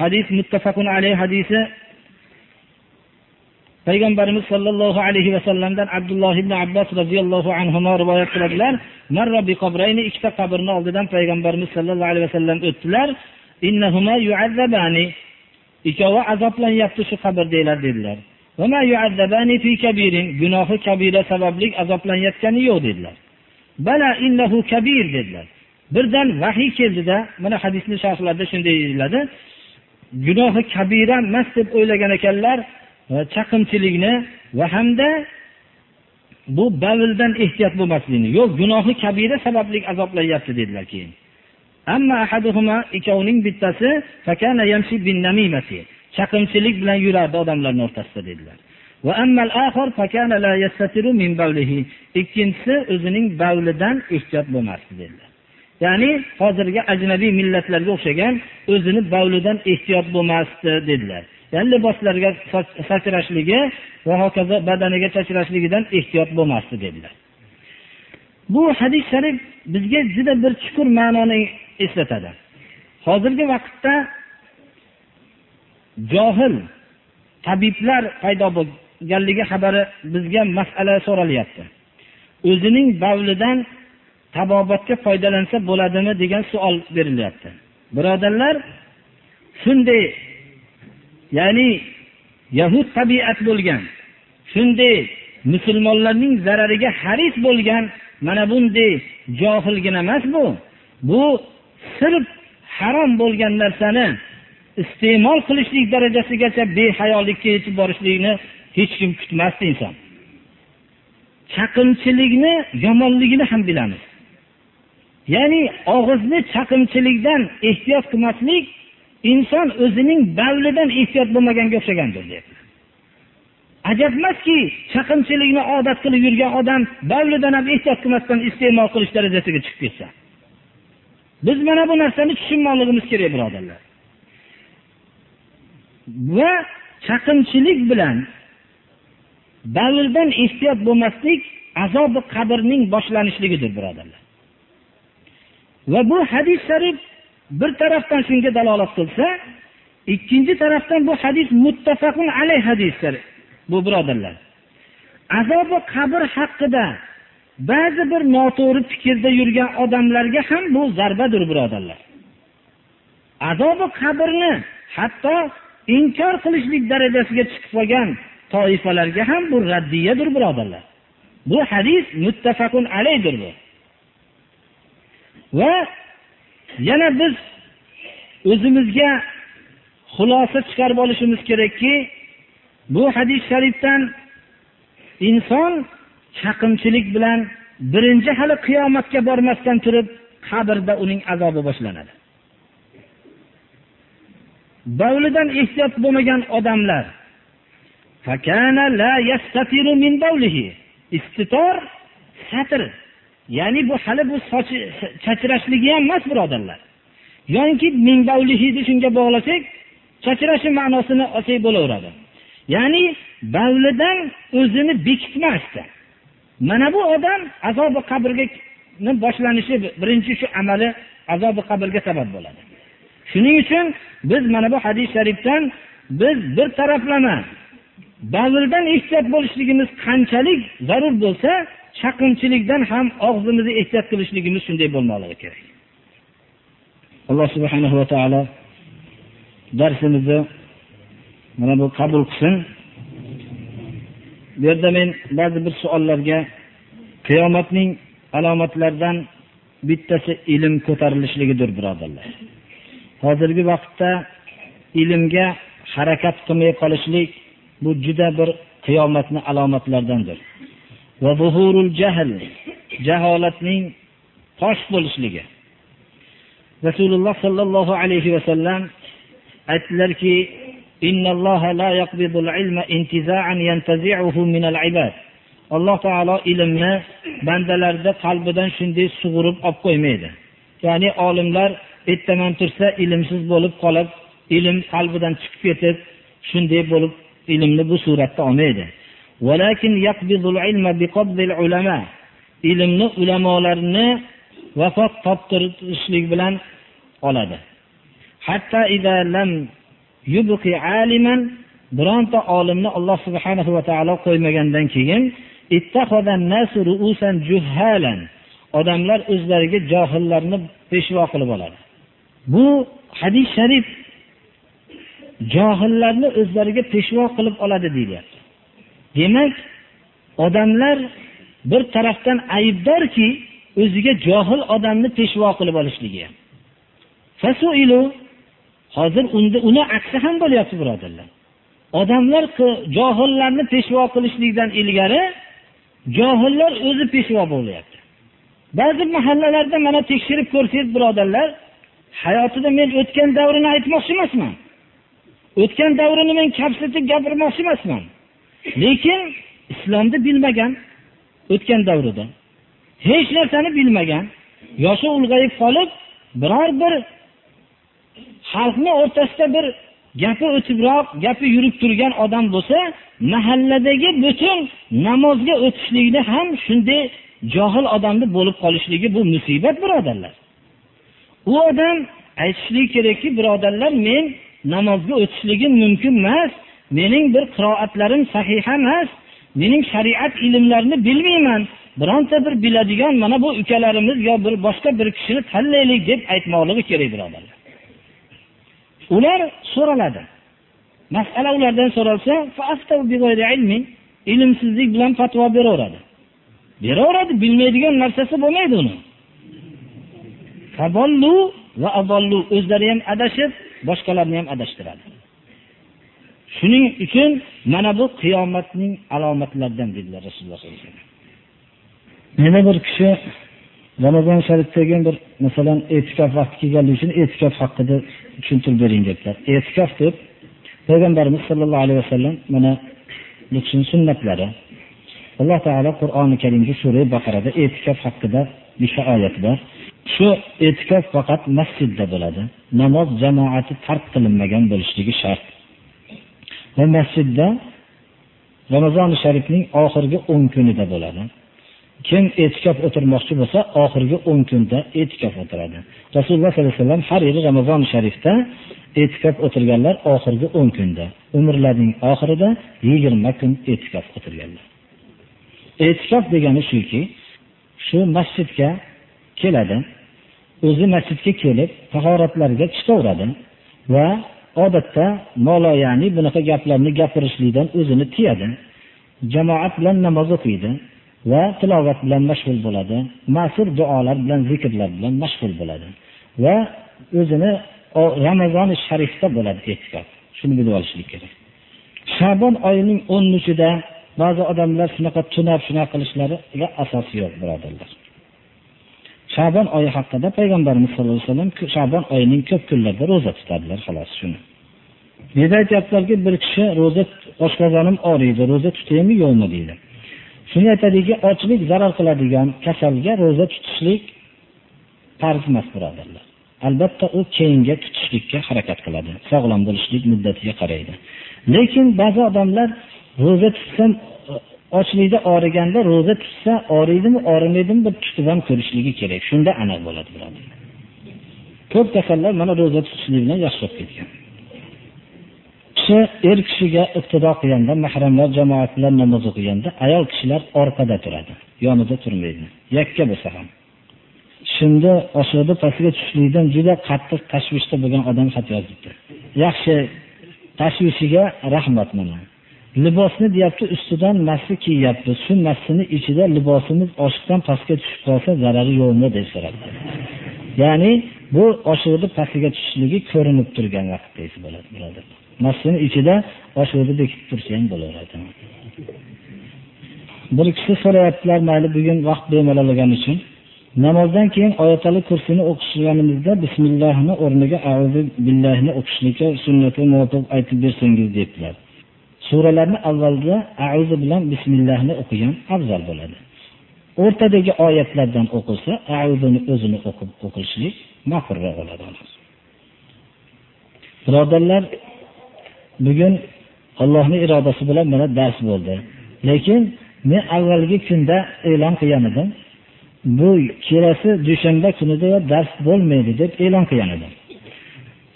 hadis muttafaqun alayhi hadisi payg'ambarimiz sollallohu alayhi vasallamdan abdulloh ibn abbos roziyallohu anhu rivoyat qiladilar. Ikkita qabrni oldidan payg'ambarimiz sollallohu alayhi vasallam o'tdilar. Innahuma yu'azzabani. Ikkovi azoblanyapti shu qabrdaglar dedilar. Gunohi kabira sababli azoblanayotgani yo'q dedilar. Bala innahu kabir dedilar. Birdan vahiy keldida. Mana hadisni sharhlarida shunday deyiladi. Gunohi kabira emas deb o'ylagan ekanlar Э, chaqimchilikni va hamda bu bavildan ehtiyot bo'lmaslikni. Yo'q gunohi kabira sababli azoblayapti dedilar keyin. Ikkovining bittasi chaqimchilik bilan yurardi odamlarni o'rtasida dedilar. Ikkinchisi o'zining bavlidan ehtiyot bo'lmasdi dedilar. Ya'ni hozirgi ajnabiy millatlarga o'xshagan o'zini bavlidan ehtiyot bo'lmasdi dedilar. Ya'ni liboslarga sachrashligi va hokazo badaniga sachrashligidan ehtiyot bo'lmasdi dedilar. Bu hadis sharif bizga juda bir chuqur ma'noni eslatadi. Hozirgi vaqtda johil tabiblar paydo bo'lganligi xabari bizga masala so'ralyapti. O'zining bavlidan tabobatga foydalansa bo'ladimi degan savol berilyapti. Birodarlar shunday ya'ni yahud tabiat bo'lgan shunday musulmonlarning zarariga haris bo'lgan mana bunday johilgina emas bu. Bu sirf harom bo'lgan narsani iste'mol qilishlik darajasigacha behayolikka yetib borishlikni hech kim kutmasdi inson. Chaqimchilikni yomonligini ham bilamiz. Ya'ni og'izni chaqimchilikdan ehtiyot qilmaslik inson o'zining bavlidan ehtiyot bo'lmaganga o'xshagandir deyapti. Ajab emaski chaqimchilikni odat qilib yurgan odam bavlidan ham ehtiyot qilmasdan iste'mol qilish darajasiga chiqib ketsa. Biz mana bu narsani tushunmoqligimiz kerak birodarlar. Va chaqimchilik bilan bavldan ehtiyot bo'lmaslik azobi qabrning boshlanishligidir birodarlar. Va bu hadis sharif bir tarafdan shunga dalolat qilsa ikkinchi tarafdan bu hadis muttafaqun alay hadisdir bu birodarlar. Azobi qabr haqida ba'zi bir noto'g'ri fikrda yurgan odamlarga ham bu zarbadir birodarlar. Azobi qabrni hatto inkor qilishlik darajasiga chiqib qolgan toifalarga ham bu raddiyadir birodarlar. Bu hadis muttafaqun alaydir bu. Va yana biz o'zimizga xulosa chiqarib olishimiz kerakki bu hadis sharifdan inson chaqimchilik bilan birinchi hali qiyomatga bormasdan turib qabrda uning azobi boshlanadi. Bavlidan ehtiyot bo'lmagan odamlar istitor satr. Ya'ni bu hali bu sochi chachrashligi ham emas birodarlar. Yoki mingbavlihiyni shunga bog'lasak chachrashi ma'nosini olsak bo'laveradi. Ya'ni bavlidan o'zini bekitmasdi. Mana bu odam azobi qabrga boshlanishi birinchi shu amali azobi qabrga sabab bo'ladi. Shuning uchun biz mana bu hadis sharifdan biz bir taraflama bavldan ehtiyot bo'lishligimiz qanchalik zarur bo'lsa chaqimchilikdan ham og'zimizni ehtiyot qilishligimiz shunday bo'lmoqligi kerak. Alloh subhana va taolo darsimizni mana bu qabul qilsin. Bu yerda men ba'zi bir savollarga qiyomatning alomatlaridan bittasi ilm ko'tarilishligidir birodarlar. Hozirgi vaqtda ilmga harakat qilmay qolishlik bu juda bir qiyomatni alomatlaridandir va jahl jaholatning fosh bo'lishligi. Rasululloh sollallohu alayhi vasallam aytdilarki alloh taolo ilmni bandalarni qalbidan shunday sug'urib olib qo'ymaydi. Ya'ni olimlar ertaman tursa ilmsiz bo'lib qolib ilm qalbidan chiqib ketib shunday bo'lib ilmni bu suratda olmaydi. Ilmni ulamolarni vafot toptirishlik bilan oladi. Hatto yubqi aliman bironta olimni alloh subhanahu va taolo qo'ymagandan keyin odamlar o'zlariga johillarni peshvo qilib oladi. Bu hadis sharif johillarni o'zlariga peshvo qilib oladi deyilyapti demak odamlar bir tarafdan aybdorki o'ziga johil odamni peshvo qilib olishligi. Ham hozir unda uni aksi ham bo'lyapti birodarlar. Odamlar johillarni peshvo qilishlikdan ilgari johillar o'zi peshvo bo'lyapti. Ba'zi mahallalarda mana tekshirib ko'rsangiz birodarlar hayotida men o'tgan davrini aytmoqchi emasman. O'tgan davrini men kamsitib gapirmoqchi emasman. Lekin islomni bilmagan o'tgan davrida hech narsani bilmagan yoshi ulg'ayib qolib biror bir xalqni o'rtasida bir gapi o'tibroq gapi yurib turgan odam bo'lsa mahalladagi butun namozga o'tishlikni ham shunday johil odamni bo'lib qolishligi bu musibat birodarlar. U odam aytishligi kerakki birodarlar men namozga o'tishligim mumkin emas mening bir qiroatlarim sahiha emas mening shariat ilmlarini bilmayman. Bironta bir biladigan mana bu ukalarimiz yo bir boshqa bir kishini tanlaylik deb aytmoqligi kerak birodarlar. Ular so'raladi. Masala ulardan so'ralsa ilmsizlik bilan fatvo beraveradi. Beraveradi bilmaydigan narsasi bo'lmaydi uni. Va o'zlari ham adashib boshqalarni ham adashtiradi. Shuning uchun mana bu qiyomatning alomatlaridan dedilar rasululloh sollallohu alayhi vasallam. Yana bir kishi ramazon sharifdagi bir masalan e'tikof vaqti kelganligi uchun e'tikof haqida tushuntirib bering dedilar. E'tikof deb payg'ambarimiz sollallohu alayhi vasallam mana bu sunnatlari. Alloh taolo qur'oni karimda sura baqarada e'tikof haqida nechta oyat bor. Shu e'tikof faqat masjidda bo'ladi. Namoz jamoati tark qilinmagan bo'lishligi shart. Va masjidda ramazoni sharifning oxirgi o'n kunida bo'ladi. Kim e'tikof o'tirmoqchi bo'lsa oxirgi o'n kunda e'tikof o'tiradi. Rasululloh sollallohu alayhi vasallam har yili ramazon sharifda e'tikof o'tirganlar oxirgi o'n kunda. Umrlarining oxirida yigirma kun e'tikof o'tirganlar. E'tikof degani shuki shu masjidga keladi o'zi masjidga kelib tahoratlariga chiqaveradi va odatda moloyani bunaqa gaplarni gapirishlikdan o'zini tiyadi jamoat bilan namoz o'qiydi va tilovat bilan mashg'ul bo'ladi ma'sur duolar bilan zikrlar bilan mashg'ul bo'ladi va o'zini ramazoni sharifda bo'ladi e'tikof shuni bilib olishlik kerak. Shabon oyining o'n uchida ba'zi odamlar shunaqa tunab shunaqa qilishlariga asos yo'q birodarlar. Shabon oyi haqida payg'ambarimiz sallallohu alayhi vasallam shabon oyining ko'p kunlarida ro'za tutadilar xolos shuni. Bu yerda aytyaptilarki bir kishi ro'za oshqozonim og'riydi ro'za tutaymi yo'qmi deydi. Shuni aytadiki ochlik zarar qiladigan kasalga ro'za tutishlik farz emas birodarlar. Albatta u keyinga tutishlikka harakat qiladi sog'lom bo'lishlik muddatiga qaraydi. Lekin ba'zi odamlar ro'za tutsam ochlikda og'riganda ro'za tutsa og'riydimi og'rimaydimi bir tutib ham ko'rishligi kerak. Shunda aniq bo'ladi birodarlar ko'p kasallar mana ro'za tutishlik bilan yaxshilab ketgan. Kishi er kishiga iqtido qilganda mahramlar jamoat bilan namoz o'qiganda ayol kishilar orqada turadi yonida turmaydi. Yakka bo'lsa ham. Shunda oshig'ida pastga tushishlikdan juda qattiq tashvishda bo'lgan odam xat yozibdi. Yaxshi tashvishiga rahmat mana. Libosni deyapti ustidan massi kiyyapti shu massini ichida libosimiz oshiqdan pastga tushib qolsa zarari yo'qmi deb so'rabdi ya'ni bu oshiqni pastiga tushishligi ko'rinib turgan vaqtda bo'ladi birodar. Massini ichida oshiqni bekitib tursa ham bo'laveradi. Bir kishi so'rayaptilar mayli bugun vaqt bemalol bo'lgani uchun. Namozdan keyin oyatali kursini o'qishganimizda bismillahni o'rniga azu billahni o'qishlikka sunnati muvofiq aytib bersangiz debdilar. Suralarni avvalda auzu bilan bismillahni o'qigan afzal bo'ladi. O'rtadagi oyatlardan o'qilsa auzuni o'zini o'qib o'qilishlik ma'qulroq bo'ladi birodarlar bugun Allohning irodasi bilan mana dars bo'ldi. Lekin men avvalgi kunda e'lon qilgan edim bu kelasi dushanba kunida dars bo'lmaydi deb e'lon qilgan edim.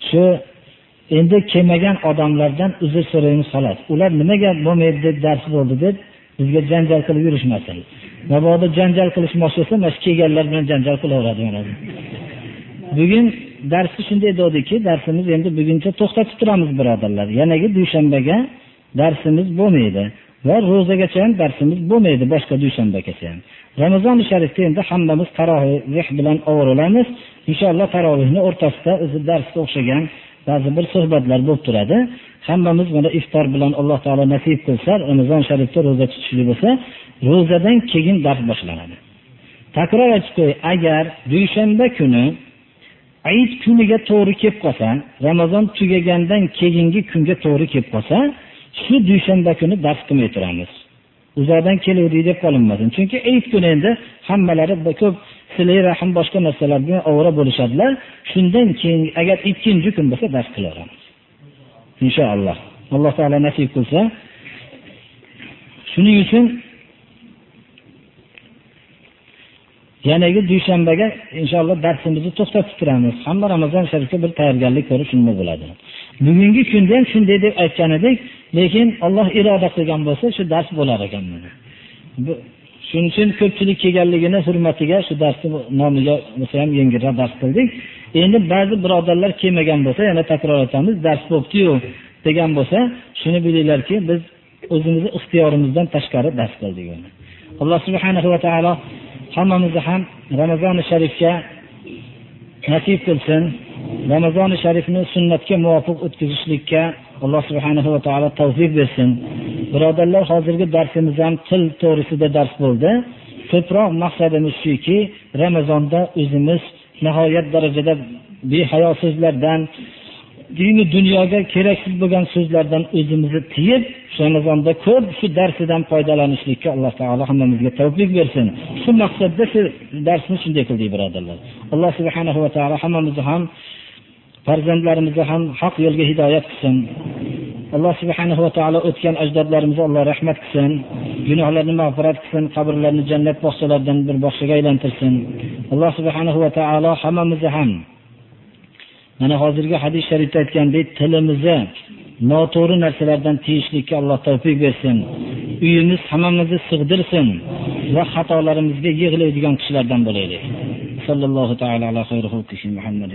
Shu endi kelmagan odamlardan uzr so'raymiz xolos. Ular nimaga bo'lmaydi deb dars bo'ldi deb bizga janjal qilib yurishmasin. Mabodo janjal qilishmoqchi bo'lsa mana shu kelganlar bilan janjal qilaveradi bugun darsni shunday dedikki darsimiz endi buguncha to'xtatib turamiz birodarlar. Yanagi dushanbaga darsimiz bo'lmaydi va ro'zagacha ham darsimiz bo'lmaydi boshqa dushanbagacha ham. Ramazoni sharifda endi hammamiz taroveh bilan ovorilamiz inshaalloh tarovehni o'rtasida o'zi darsga o'xshagan ba'zi bir suhbatlar bo'lib turadi hammamiz mana iftor bilan alloh taolo nasib qilsa ramazon sharifda ro'za tutishlik bo'lsa ro'zadan keyin dars boshlanadi takror aytib qo'y agar dushanba kuni Ayit kuniga to'g'ri kelib qolsa, Ramazon tugagandan keyingi kunga to'g'ri kelib qolsa, shu dushanba kuni dars qilmay turamiz. Uzoqdan keluvdik deb qolinmasin. Chunki ayit kuni endi hammalari ko'p sili rahim boshqa narsalar bilan ovora bo'lishadilar. Shundan keyin agar ikkinchi kun bo'lsa dars qilaveramiz. Inshaalloh. Alloh taolo nasib qilsa. Shuning uchun yanagi dushanbaga inshaalloh darsimizni to'xtatib turamiz hamma ramazon sharifga bir tayyorgarlik ko'rib shunday bo'ladi bugungi kunda ham shunday deb aytgan edik lekin olloh iroda qilgan bo'lsa shu dars bo'lar ekan shuning uchun ko'pchilik kelganligini hurmatiga shu darsni nomiga bo'lsa ham yengilroq dars qildik. Endi ba'zi birodarlar kelmagan bo'lsa yana takror aytamiz dars bo'libdiyu degan bo'lsa shuni bilinglarki biz o'zimizni ixtiyorimizdan tashqari dars qildik alloh subhanahu va taolo hammamizni ham ramazoni sharifga nasib qilsin. Ramazoni sharifni sunnatga muvofiq o'tkazishlikka alloh subhanahu va taolo tavfiq bersin. Birodarlar hozirgi darsimiz ham til to'g'risida dars bo'ldi. Ko'proq maqsadimiz shuki ramazonda o'zimiz nihoyat darajada behayo so'zlardan dini dunyoga keraksiz bo'lgan so'zlardan o'zimizni tiyib ramazonda ko'p shu darsidan foydalanishlikka alloh taolo hammamizga tavfiq bersin. Shu maqsadda shu darsni shunday qildik birodarlar. Alloh subhanahu va taolo hammamizni ham farzandlarimizni ham haq yo'lga hidoyat qilsin. Alloh subhanahu va taolo o'tgan ajdodlarimizga alloh rahmat qilsin. Gunohlarni mag'firat qilsin qabrlarini jannat bog'chalaridan bir bog'chaga aylantirsin. Alloh subhanahu va taolo hammamizni ham mana hozirgi hadis sharifda aytgandek tilimizni noto'g'ri narsalardan tiyishlikka alloh tavfiq bersin. Uyimiz hammamizni sig'dirsin va xatolarimizga yig'laydigan kishilardan bo'laylik. Sallallohu taala ala xayri muhammad